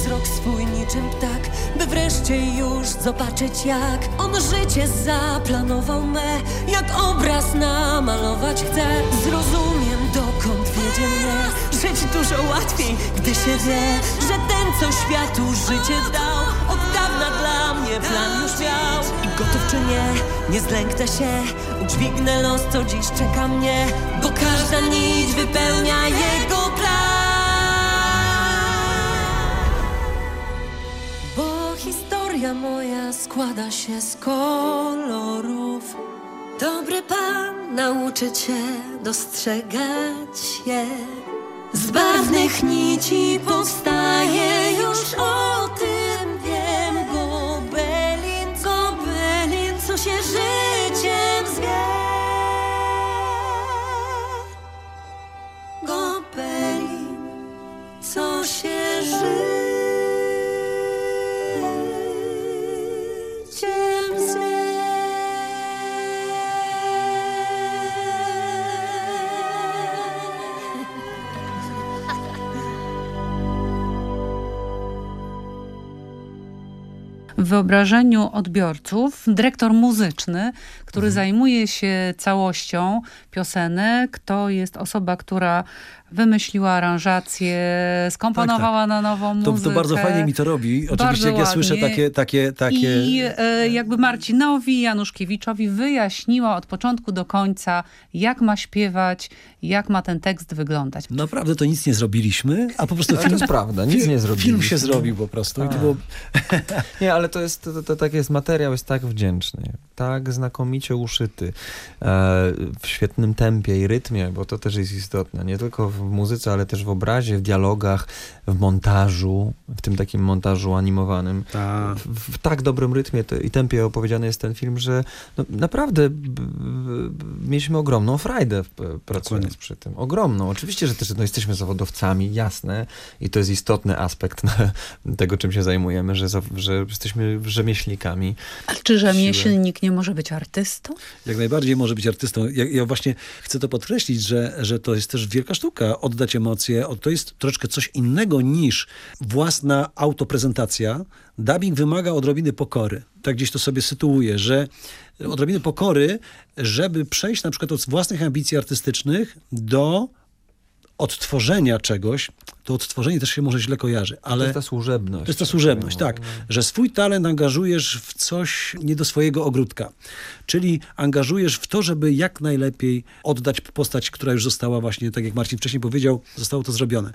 Wzrok swój niczym ptak, by wreszcie już zobaczyć jak on życie zaplanował me, jak obraz namalować chcę. Zrozumiem dokąd wiedzie mnie, żyć dużo łatwiej, gdy się wie, że ten co światu życie dał, od dawna dla mnie plan już miał. I gotów czy nie, nie zlęknę się, udźwignę los, co dziś czeka mnie, bo każda nić wypełnia jego historia moja składa się z kolorów. Dobry Pan nauczy Cię dostrzegać je. Z barwnych nici powstaje już o tym wiem. Gobelin, gobelin, co się życiem zwie. Gobelin, co się życiem wyobrażeniu odbiorców dyrektor muzyczny, który zajmuje się całością piosenek, to jest osoba, która wymyśliła aranżację, skomponowała na nową Tak, To, muzykę. to bardzo fajnie mi to robi. Oczywiście Bardzo jak ja słyszę takie, takie, takie... I e, jakby Marcinowi Januszkiewiczowi wyjaśniła od początku do końca, jak ma śpiewać, jak ma ten tekst wyglądać. Naprawdę to nic nie zrobiliśmy, a po prostu Ale film... to jest prawda, nic nie zrobiliśmy. Film się zrobił po prostu i to Tak. było... Nie, ale ale to jest, to, to tak jest, materiał jest tak wdzięczny, tak znakomicie uszyty, e, w świetnym tempie i rytmie, bo to też jest istotne, nie tylko w muzyce, ale też w obrazie, w dialogach, w montażu, w tym takim montażu animowanym. Tak. W, w tak dobrym rytmie to, i tempie opowiedziany jest ten film, że no, naprawdę b, b, mieliśmy ogromną frajdę w- pracując przy tym. Ogromną. Oczywiście, że też no, jesteśmy zawodowcami, jasne, i to jest istotny aspekt na, tego, czym się zajmujemy, że, że jesteśmy rzemieślnikami. Ale czy rzemieślnik nie może być artystą? Jak najbardziej może być artystą. Ja, ja właśnie chcę to podkreślić, że, że to jest też wielka sztuka. Oddać emocje. To jest troszeczkę coś innego niż własna autoprezentacja. Dubbing wymaga odrobiny pokory. Tak gdzieś to sobie sytuuję, że odrobiny pokory, żeby przejść na przykład od własnych ambicji artystycznych do odtworzenia czegoś, to odtworzenie też się może źle kojarzy, ale... To jest ta służebność. To jest ta służebność, tak. Że swój talent angażujesz w coś nie do swojego ogródka. Czyli angażujesz w to, żeby jak najlepiej oddać postać, która już została właśnie, tak jak Marcin wcześniej powiedział, zostało to zrobione.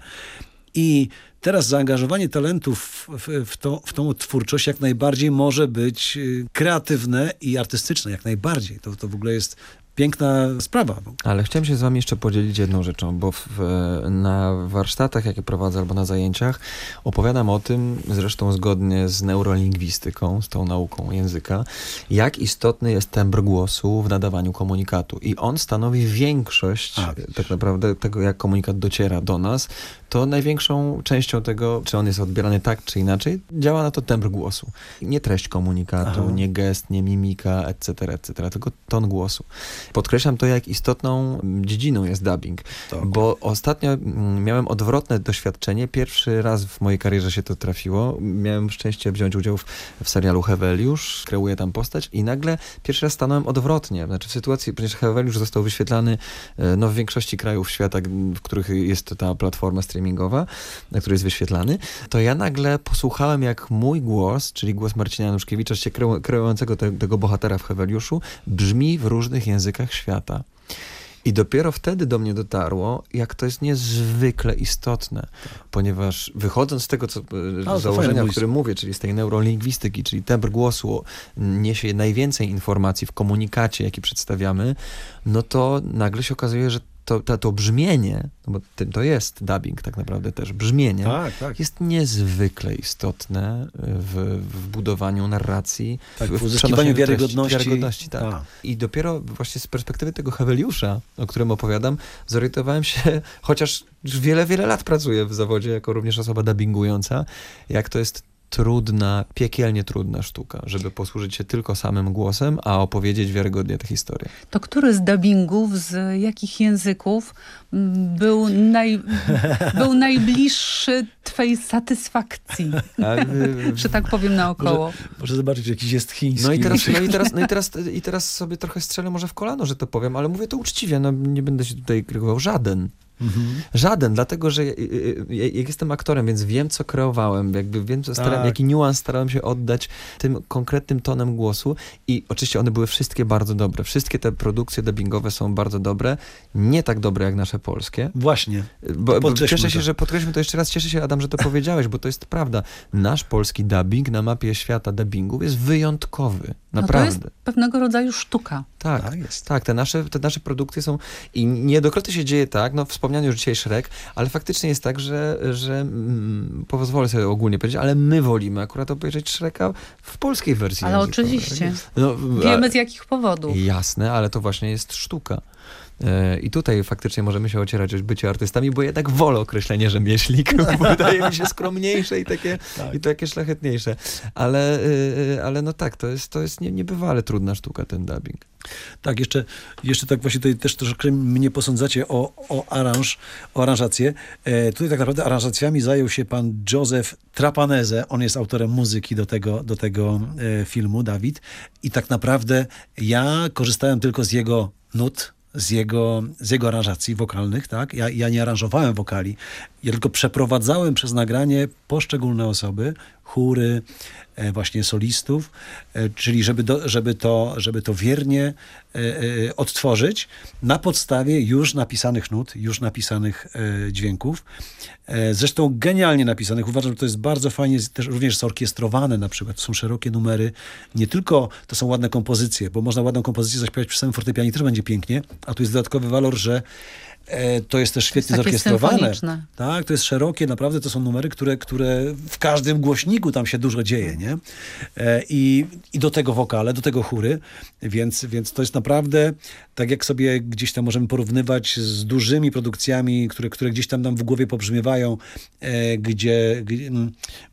I teraz zaangażowanie talentów w, w, to, w tą twórczość jak najbardziej może być y, kreatywne i artystyczne, jak najbardziej. To, to w ogóle jest piękna sprawa. Ale chciałem się z wami jeszcze podzielić jedną rzeczą, bo w, na warsztatach, jakie prowadzę albo na zajęciach, opowiadam o tym, zresztą zgodnie z neurolingwistyką, z tą nauką języka, jak istotny jest tembr głosu w nadawaniu komunikatu. I on stanowi większość tak naprawdę tego, jak komunikat dociera do nas, to największą częścią tego, czy on jest odbierany tak, czy inaczej, działa na to tembr głosu. Nie treść komunikatu, Aha. nie gest, nie mimika, etc., etc., tylko ton głosu. Podkreślam to, jak istotną dziedziną jest dubbing, bo ostatnio mm, miałem odwrotne doświadczenie. Pierwszy raz w mojej karierze się to trafiło. Miałem szczęście wziąć udział w, w serialu Heweliusz, kreuję tam postać i nagle pierwszy raz stanąłem odwrotnie. Znaczy w sytuacji, przecież Heweliusz został wyświetlany e, no, w większości krajów świata, w których jest ta platforma streamingowa, na której jest wyświetlany, to ja nagle posłuchałem, jak mój głos, czyli głos Marcina Januszkiewicza, się kreu- kreującego te, tego bohatera w Heweliuszu, brzmi w różnych językach świata. I dopiero wtedy do mnie dotarło, jak to jest niezwykle istotne, ponieważ wychodząc z tego co, e, to założenia, fajne o którym mówię, czyli z tej neurolingwistyki, czyli tembr głosu niesie najwięcej informacji w komunikacie, jaki przedstawiamy, no to nagle się okazuje, że to, to, to brzmienie, no bo tym to jest dubbing tak naprawdę też, brzmienie Tak, tak. jest niezwykle istotne w, w budowaniu narracji, Tak, w w uzyskiwaniu wiarygodności. treści, wiarygodności tak. Tak. I dopiero właśnie z perspektywy tego Heweliusza, o którym opowiadam, zorientowałem się, chociaż już wiele, wiele lat pracuję w zawodzie jako również osoba dubbingująca, jak to jest trudna, piekielnie trudna sztuka, żeby posłużyć się tylko samym głosem, a opowiedzieć wiarygodnie tę historię. To który z dubbingów, z jakich języków mm, był, naj, był najbliższy twojej satysfakcji? A, y, Że tak powiem naokoło. Może, może zobaczyć, jakiś jest chiński. No i teraz, no i teraz, no i teraz, i teraz sobie trochę strzelę może w kolano, że to powiem, ale mówię to uczciwie, no nie będę się tutaj krygował. Żaden. Mhm. Żaden, dlatego że y, y, y, jak jestem aktorem, więc wiem, co kreowałem, jakby wiem, co starałem, Tak. jaki niuans starałem się oddać tym konkretnym tonem głosu i oczywiście one były wszystkie bardzo dobre. Wszystkie te produkcje dubbingowe są bardzo dobre, nie tak dobre jak nasze polskie. Właśnie. Bo, bo cieszę się, to. że podkreślmy to jeszcze raz, cieszę się Adam, że to powiedziałeś, bo to jest prawda. Nasz polski dubbing na mapie świata dubbingów jest wyjątkowy. No to Naprawdę. jest pewnego rodzaju sztuka. Tak, tak, te, nasze, te nasze produkcje są i niejednokrotnie się dzieje tak, no wspomniany już dzisiaj Shrek, ale faktycznie jest tak, że, że mm, pozwolę sobie ogólnie powiedzieć, ale my wolimy akurat obejrzeć Shreka w polskiej wersji Ale językowej. oczywiście. No, Wiemy z jakich powodów. Jasne, ale to właśnie jest sztuka. E, I tutaj faktycznie możemy się ocierać o bycie artystami, bo jednak wolę określenie rzemieślnik, bo wydaje mi się skromniejsze i takie, i takie szlachetniejsze. Ale, y, ale no tak, to jest, to jest nie- niebywale trudna sztuka, ten dubbing. Tak, jeszcze, jeszcze tak właśnie tutaj też troszkę mnie posądzacie o, o aranż, o aranżację. E, tutaj tak naprawdę aranżacjami zajął się pan Joseph Trapanese. On jest autorem muzyki do tego, do tego e, filmu, Dawid. I tak naprawdę ja korzystałem tylko z jego nut, z jego, z jego aranżacji wokalnych, tak? Ja, ja nie aranżowałem wokali. Ja tylko przeprowadzałem przez nagranie poszczególne osoby, chóry, e, właśnie solistów, e, czyli żeby, do, żeby, to, żeby to wiernie e, odtworzyć na podstawie już napisanych nut, już napisanych dźwięków. Zresztą genialnie napisanych. Uważam, że to jest bardzo fajnie też również zorkiestrowane na przykład. Są szerokie numery. Nie tylko to są ładne kompozycje, bo można ładną kompozycję zaśpiewać przy samym fortepianie, też będzie pięknie, a tu jest dodatkowy walor, że to jest też świetnie takie zorkiestrowane. Tak, to jest szerokie, naprawdę to są numery, które, które w każdym głośniku tam się dużo dzieje, nie? E, I, i do tego wokale, do tego chóry, więc, więc to jest naprawdę, tak jak sobie gdzieś tam możemy porównywać z dużymi produkcjami, które, które gdzieś tam nam w głowie pobrzmiewają, e, gdzie, gdzie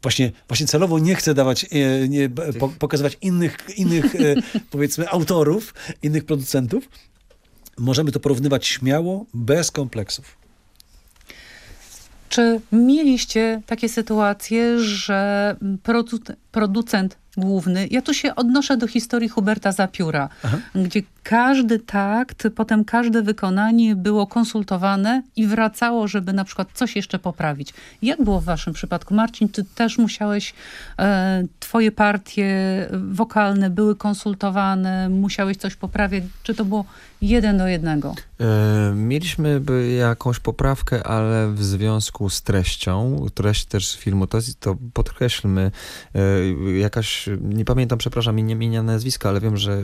właśnie, właśnie celowo nie chcę dawać, e, nie, po, pokazywać innych, innych e, powiedzmy autorów, innych producentów, możemy to porównywać śmiało, bez kompleksów. Czy mieliście takie sytuacje, że produ- producent główny, ja tu się odnoszę do historii Huberta Zapióra, gdzie każdy takt, potem każde wykonanie było konsultowane i wracało, żeby na przykład coś jeszcze poprawić. Jak było w waszym przypadku? Marcin, ty też musiałeś, e, twoje partie wokalne były konsultowane, musiałeś coś poprawiać, czy to było jeden do jednego? E, Mieliśmy jakąś poprawkę, ale w związku z treścią, treść też filmu, to, to podkreślmy, e, jakaś, nie pamiętam, przepraszam, imienia, nazwiska, ale wiem, że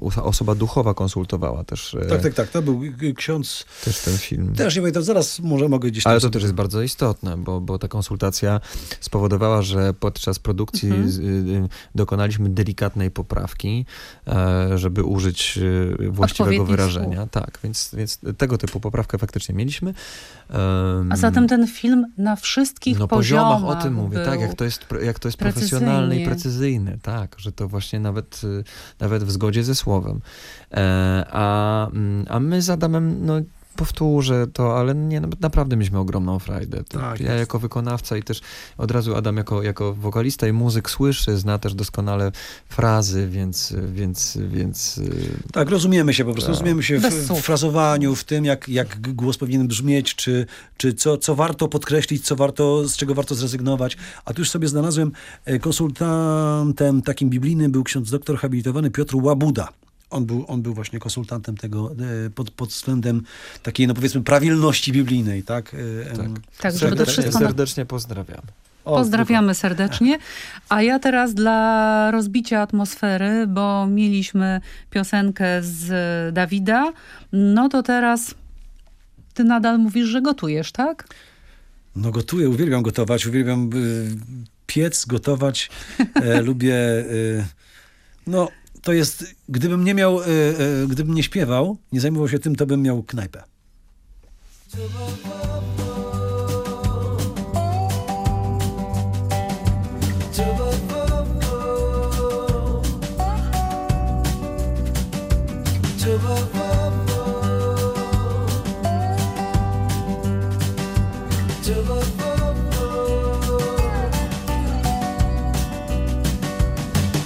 usa- osoba duchowa konsultowała też, e, Tak, tak, tak. To był y, ksiądz. też ten film. Też nie pamiętam, zaraz może mogę gdzieś Ale to sobie- też jest bardzo istotne, bo, bo ta konsultacja spowodowała, że podczas produkcji Mhm. y, y, dokonaliśmy delikatnej poprawki, e, żeby użyć y, właściwego wyrażenia. słów. Tak, więc, więc tego typu poprawkę faktycznie mieliśmy. A zatem ten film na wszystkich no, poziomach poziomach o tym mówię, tak, jak to jest, jak to jest profesjonalne i precyzyjne, tak, że to właśnie nawet, y, nawet w zgodzie ze słowem. E, a, mm, a my z Adamem, no powtórzę to, ale nie, no, naprawdę mieliśmy ogromną frajdę. Tak, ja jest. jako wykonawca i też od razu Adam jako, jako wokalista i muzyk słyszy, zna też doskonale frazy, więc, więc, więc y, Tak, rozumiemy się po prostu, Tak. rozumiemy się w, w frazowaniu, w tym, jak, jak głos powinien brzmieć, czy, czy co, co warto podkreślić, co warto, z czego warto zrezygnować. A tu już sobie znalazłem e, konsultantem takim biblijnym był ksiądz doktor habilitowany Piotr Łabuda. On był, on był właśnie konsultantem tego e, pod, pod względem takiej, no powiedzmy, prawilności biblijnej, tak? E, Tak, żeby to serdecznie, wszystko na- serdecznie pozdrawiam. O, Pozdrawiamy serdecznie. A ja teraz dla rozbicia atmosfery, bo mieliśmy piosenkę z Dawida, no to teraz ty nadal mówisz, że gotujesz, tak? No gotuję, uwielbiam gotować, uwielbiam y, piec, gotować, e, lubię, y, no to jest, gdybym nie miał, y, y, gdybym nie śpiewał, nie zajmował się tym, to bym miał knajpę.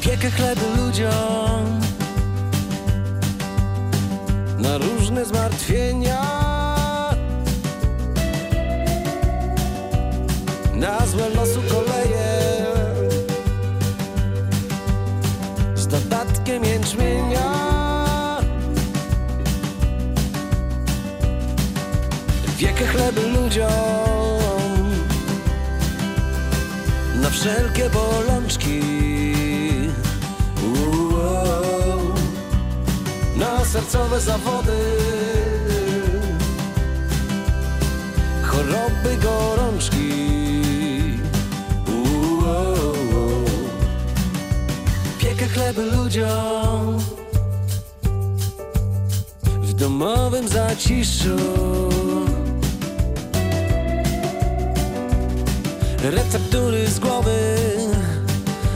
Piekę chleby ludziom zmartwienia. Na złe losu koleje z dodatkiem jęczmienia. Piekę chleby ludziom na wszelkie bolączki. Na sercowe zawody, choroby, gorączki. Piekę chleby ludziom w domowym zaciszu. Receptury z głowy,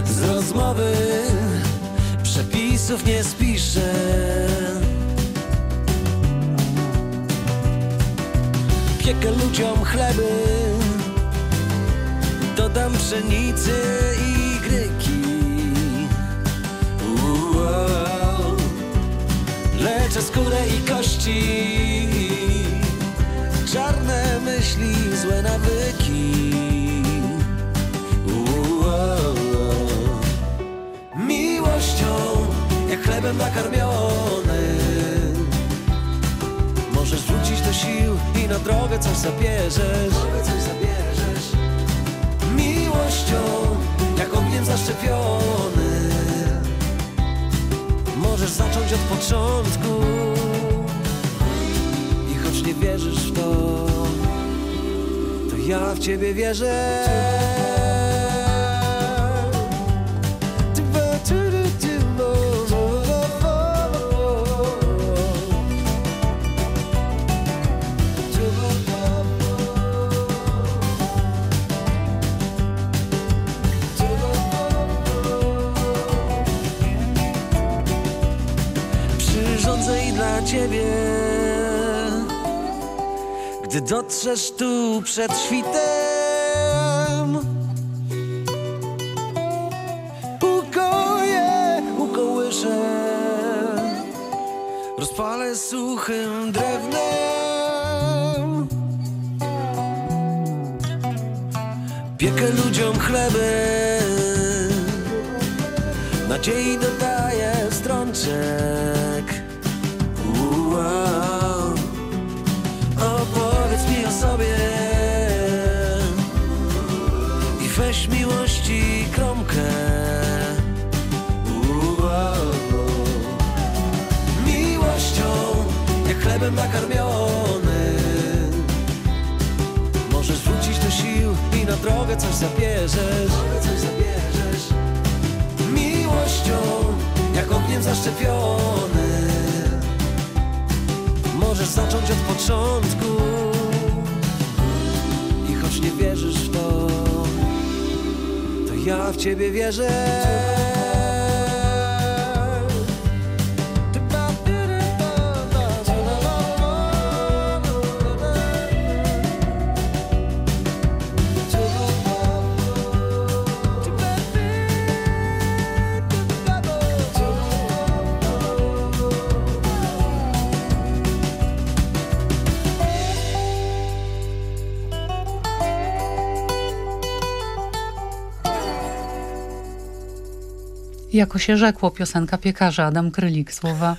z rozmowy, przepisów nie spiszę. Piekę ludziom chleby, dodam pszenicy i gryki. Uuu, Leczę skórę i kości, czarne myśli, złe nawyki. Uo, Miłością, jak chlebem nakarmiony. Możesz wrócić do sił na drogę coś zabierzesz. Coś zabierzesz. Miłością, jak ogniem zaszczepiony. Możesz zacząć od początku. I choć nie wierzysz w to, to ja w ciebie wierzę. Ciebie. Gdy dotrzesz tu przed świtem Ukoję, ukołyszę Rozpalę suchym drewnem. Piekę ludziom chleby Nadziei strączek nakarmiony. Możesz wrócić do sił i na drogę coś zabierzesz. Coś zabierzesz. Miłością, jak ogniem zaszczepiony. Możesz zacząć od początku. I choć nie wierzysz w to To ja w ciebie wierzę Jako się rzekło, piosenka piekarza, Adam Krylik, słowa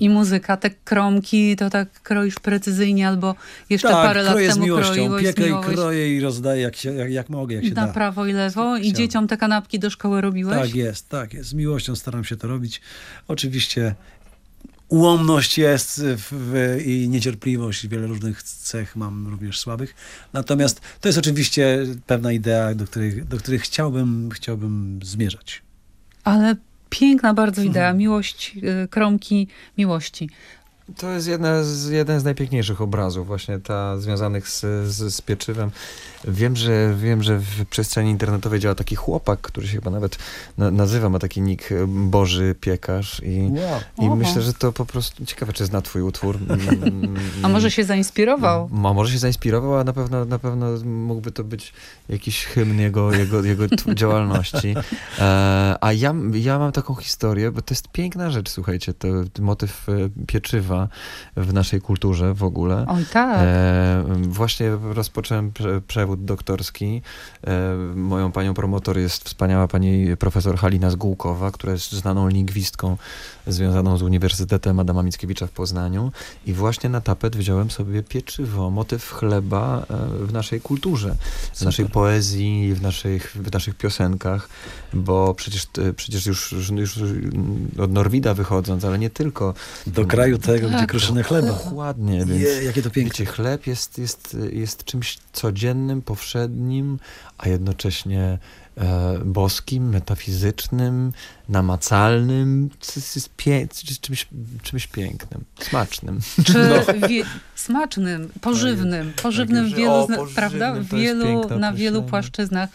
i muzyka. Te kromki to tak kroisz precyzyjnie, albo jeszcze tak, parę lat temu z miłością, kroiłeś piekę i kroję i rozdaję jak, się, jak, jak mogę, jak się Na da. prawo i lewo. I Chciałem. dzieciom te kanapki do szkoły robiłeś? Tak jest, tak jest. Z miłością staram się to robić. Oczywiście ułomność jest w, w, i niecierpliwość, wiele różnych cech mam również słabych. Natomiast to jest oczywiście pewna idea, do której, do której chciałbym, chciałbym zmierzać. Ale piękna bardzo idea. Miłość, y, kromki miłości. To jest jedna z, jeden z najpiękniejszych obrazów, właśnie ta związanych z, z, z pieczywem. Wiem że, wiem, że w przestrzeni internetowej działa taki chłopak, który się chyba nawet na, nazywa, ma taki nick e, Boży Piekarz i, Wow. i myślę, że to po prostu, ciekawe czy zna twój utwór. Mm, A może się zainspirował? A może się zainspirował, a na pewno, na pewno mógłby to być jakiś hymn jego, jego, jego działalności. E, a ja, ja mam taką historię, bo to jest piękna rzecz, słuchajcie, to, motyw e, w naszej kulturze w ogóle. Oj, tak. E, właśnie rozpocząłem prze, przewód doktorski. E, moją panią promotor jest wspaniała pani profesor Halina Zgółkowa, która jest znaną lingwistką związaną z Uniwersytetem Adama Mickiewicza w Poznaniu. I właśnie na tapet wziąłem sobie pieczywo, motyw chleba e, w naszej kulturze, w Super. naszej poezji, w naszych, w naszych piosenkach, bo przecież, e, przecież już, już, już od Norwida wychodząc, ale nie tylko. Do kraju tego, gdzie kruszyny chleba. Dokładnie. Je, Więc, jakie to piękne. Wiecie, chleb jest, jest, jest czymś codziennym, powszednim, a jednocześnie e, boskim, metafizycznym, namacalnym, jest czymś, czymś pięknym, smacznym. Czy No. smacznym, pożywnym, pożywnym w że- wielu, o, pożywnym prawda? wielu, na wielu płaszczyznach.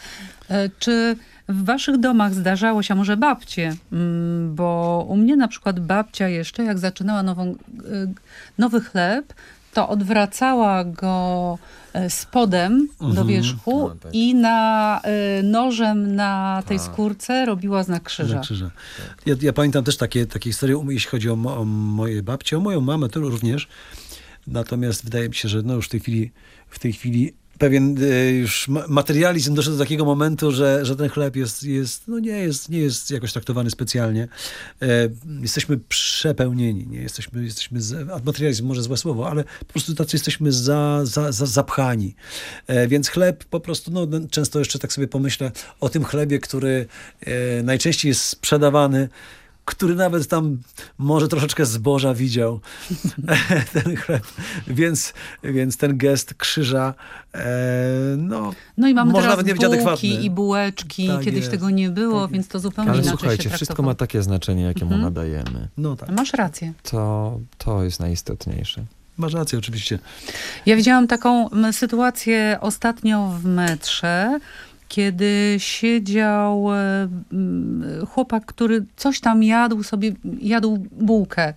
E, Czy w waszych domach zdarzało się, może babcie, mm, bo u mnie na przykład babcia jeszcze, jak zaczynała nową, e, nowy chleb, to odwracała go e, spodem do Mhm. wierzchu No, tak. i na e, nożem na tej skórce robiła znak krzyża. Krzyża. Ja, ja pamiętam też takie, takie historie, jeśli chodzi o, o moje babcie, o moją mamę to również. Natomiast wydaje mi się, że no już w tej chwili, w tej chwili pewien e, już ma- materializm doszedł do takiego momentu, że, że ten chleb jest, jest, no nie jest, nie jest jakoś traktowany specjalnie. E, jesteśmy przepełnieni, nie? Jesteśmy, jesteśmy z, materializm może złe słowo, ale po prostu tacy jesteśmy za, za, za, zapchani. E, więc chleb po prostu, no często jeszcze tak sobie pomyślę o tym chlebie, który najczęściej jest sprzedawany, który nawet tam może troszeczkę zboża widział ten chleb, więc, więc ten gest krzyża e, no, No i mamy może teraz nawet nie być adekwatny. i bułeczki. Tak Kiedyś jest, tego nie było, więc to zupełnie Ale inaczej słuchajcie, wszystko ma takie znaczenie, jakie mu Mhm. nadajemy. No tak. Masz rację. To, to jest najistotniejsze. Masz rację, oczywiście. Ja widziałam taką sytuację ostatnio w metrze, kiedy siedział e, chłopak, który coś tam jadł sobie, jadł bułkę.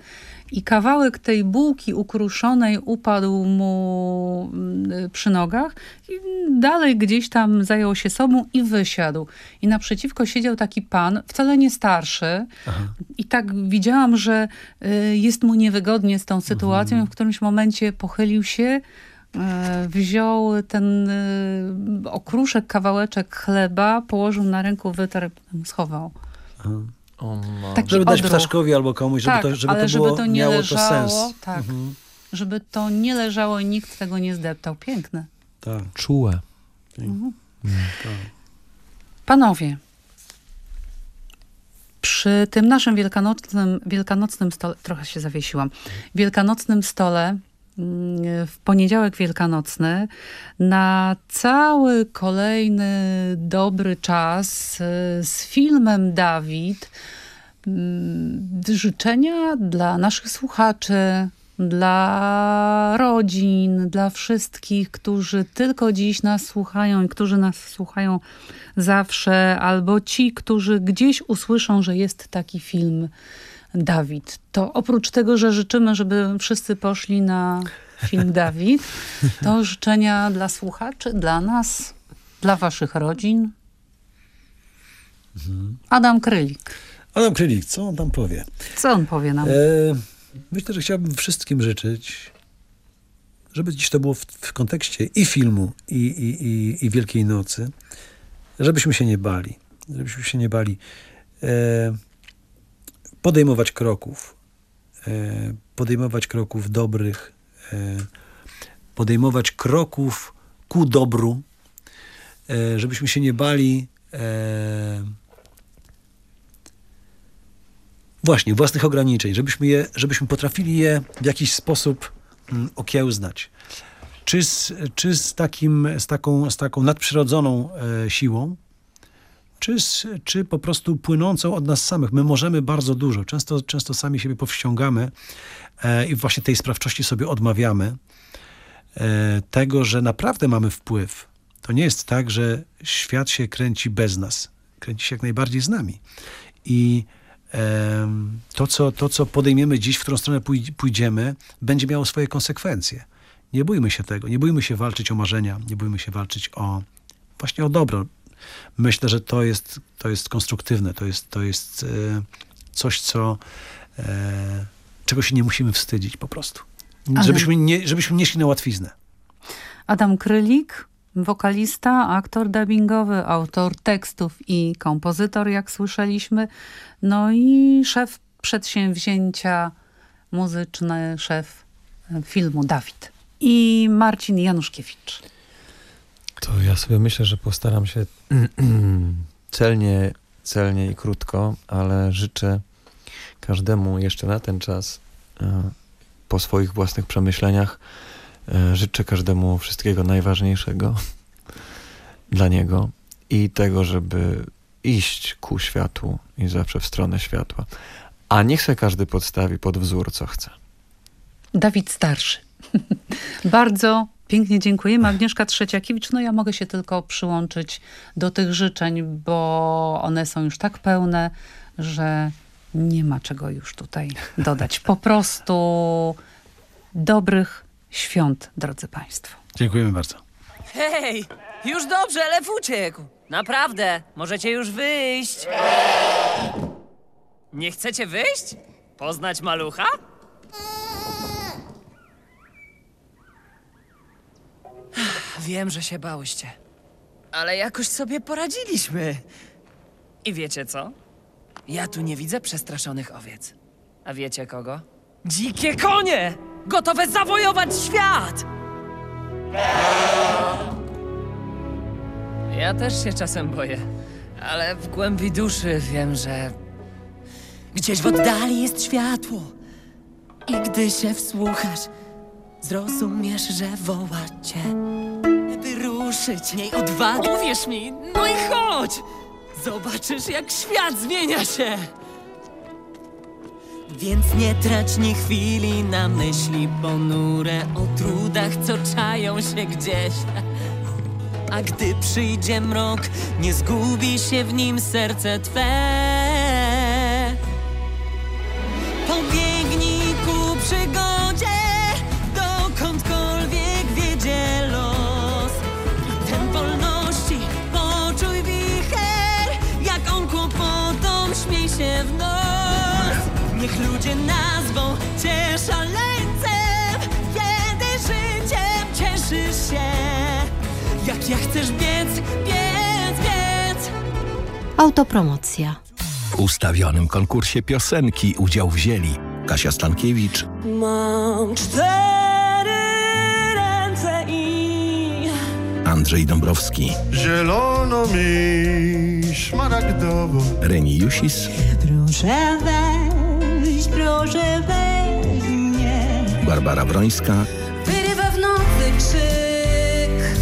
I kawałek tej bułki ukruszonej upadł mu przy nogach i dalej gdzieś tam zajął się sobą i wysiadł. I naprzeciwko siedział taki pan, wcale nie starszy. I tak widziałam, że y, jest mu niewygodnie z tą sytuacją. W którymś momencie pochylił się, e, wziął ten y, okruszek, kawałeczek chleba, położył na ręku, wytarł, schował. Taki żeby dać odruch. ptaszkowi albo komuś, żeby tak, to, żeby ale to było, żeby to nie miało leżało, to sens. tak, Mhm. żeby to nie leżało i nikt tego nie zdeptał. Piękne. Tak. Czułe. Mhm. Tak. Panowie, przy tym naszym wielkanocnym, wielkanocnym stole, trochę się zawiesiłam, wielkanocnym stole mm, w poniedziałek wielkanocny na cały kolejny dobry czas y, z filmem Dawid mm, życzenia dla naszych słuchaczy, dla rodzin, dla wszystkich, którzy tylko dziś nas słuchają i którzy nas słuchają zawsze, albo ci, którzy gdzieś usłyszą, że jest taki film Dawid. To oprócz tego, że życzymy, żeby wszyscy poszli na film Dawid, to życzenia dla słuchaczy, dla nas, dla waszych rodzin. Adam Krylik. Adam Krylik, co on tam powie? Co on powie nam? E, myślę, że chciałbym wszystkim życzyć, żeby dziś to było w, w kontekście i filmu, i, i, i, i Wielkiej Nocy, żebyśmy się nie bali. Żebyśmy się nie bali e, podejmować kroków. E, podejmować kroków dobrych. E, podejmować kroków ku dobru. E, żebyśmy się nie bali właśnie własnych ograniczeń, żebyśmy, je, żebyśmy potrafili je w jakiś sposób mm, okiełznać. Czy z, czy z, takim, z, taką, z taką nadprzyrodzoną siłą, czy, czy po prostu płynącą od nas samych. My możemy bardzo dużo. Często, często sami siebie powściągamy e, i właśnie tej sprawczości sobie odmawiamy. E, tego, że naprawdę mamy wpływ. To nie jest tak, że świat się kręci bez nas. Kręci się jak najbardziej z nami. I em, to, co, to, co podejmiemy dziś, w którą stronę pój- pójdziemy, będzie miało swoje konsekwencje. Nie bójmy się tego. Nie bójmy się walczyć o marzenia. Nie bójmy się walczyć o właśnie o dobro. Myślę, że to jest, to jest konstruktywne. To jest, to jest e, coś, co, e, czego się nie musimy wstydzić po prostu. Ale- Żebyśmy nie, żebyśmy nie szli na łatwiznę. Adam Krylik, wokalista, aktor dubbingowy, autor tekstów i kompozytor, jak słyszeliśmy. No i szef przedsięwzięcia, muzyczny szef e, filmu Dawid. I Marcin Januszkiewicz. To ja sobie myślę, że postaram się celnie, celnie i krótko, ale życzę każdemu jeszcze na ten czas e, po swoich własnych przemyśleniach e, życzę każdemu wszystkiego najważniejszego dla niego i tego, żeby iść ku światłu i zawsze w stronę światła. A niech sobie każdy podstawi pod wzór, co chce. Dawid Starszy. Bardzo pięknie dziękujemy. Agnieszka Trzeciakiewicz. No ja mogę się tylko przyłączyć do tych życzeń, bo one są już tak pełne, że nie ma czego już tutaj dodać. Po prostu dobrych świąt, drodzy Państwo. Dziękujemy bardzo. Hej, już dobrze, lew uciekł. Naprawdę, możecie już wyjść. Nie chcecie wyjść? Poznać malucha? Wiem, że się bałyście. Ale jakoś sobie poradziliśmy. I wiecie co? Ja tu nie widzę przestraszonych owiec. A wiecie kogo? Dzikie konie! Gotowe zawojować świat! Ja też się czasem boję, ale w głębi duszy wiem, że gdzieś w oddali jest światło. I gdy się wsłuchasz, zrozumiesz, że woła cię, by ruszyć. Miej odwagę, uwierz mi, no i chodź! Zobaczysz, jak świat zmienia się. Więc nie trać ni chwili na myśli ponure o trudach, co czają się gdzieś. A gdy przyjdzie mrok, nie zgubi się w nim serce twe. Niech ludzie nazwą cię szaleńcem, kiedy życiem cieszysz się. Jak ja chcesz biec, biec, biec. Autopromocja. W ustawionym konkursie piosenki udział wzięli Kasia Stankiewicz, Mam cztery ręce i Andrzej Dąbrowski, Zielono mi, szmaragdowo. Reni Jusis, Proszę weź, proszę weź mnie. Barbara Brońska, Wyrywa w nocy krzyk.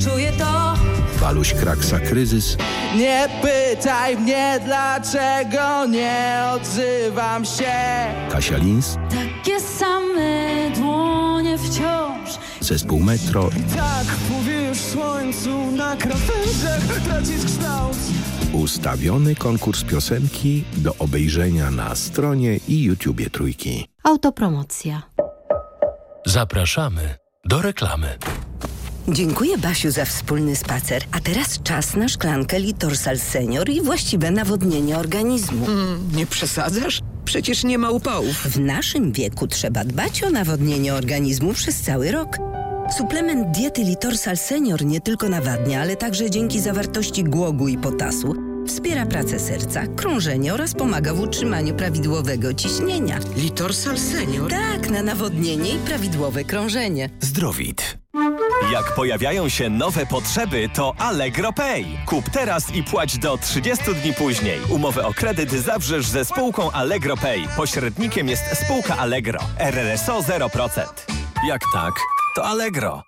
Czuję to. Waluś Kraksa Kryzys, Nie pytaj mnie, dlaczego nie odzywam się. Kasia Lins, Takie same dłonie wciąż. zespół Metro, Tak mówisz słońcu na krawędziach tracisz kształt. ustawiony konkurs piosenki do obejrzenia na stronie i YouTubie Trójki. Autopromocja. Zapraszamy do reklamy. Dziękuję Basiu za wspólny spacer. A teraz czas na szklankę Litorsal Senior i właściwe nawodnienie organizmu. nie przesadzasz? Przecież nie ma upałów. W naszym wieku trzeba dbać o nawodnienie organizmu przez cały rok. Suplement diety Litorsal Senior nie tylko nawadnia, ale także dzięki zawartości głogu i potasu wspiera pracę serca, krążenie oraz pomaga w utrzymaniu prawidłowego ciśnienia. Litorsal Senior? Tak, na nawodnienie i prawidłowe krążenie. Zdrowit. Jak pojawiają się nowe potrzeby, to Allegro Pay. Kup teraz i płać do 30 dni później. Umowę o kredyt zawrzesz ze spółką Allegro Pay. Pośrednikiem jest spółka Allegro. RRSO 0%. Jak tak, to Allegro.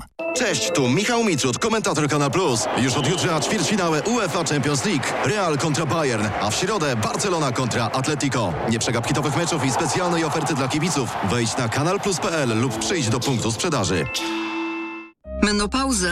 Cześć, tu Michał Mitrud, komentator Kanal Plus. Już od jutra ćwierćfinały UEFA Champions League. Real kontra Bayern, a w środę Barcelona kontra Atletico. Nie przegap hitowych meczów i specjalnej oferty dla kibiców. Wejdź na kanalplus.pl lub przyjdź do punktu sprzedaży. Menopauza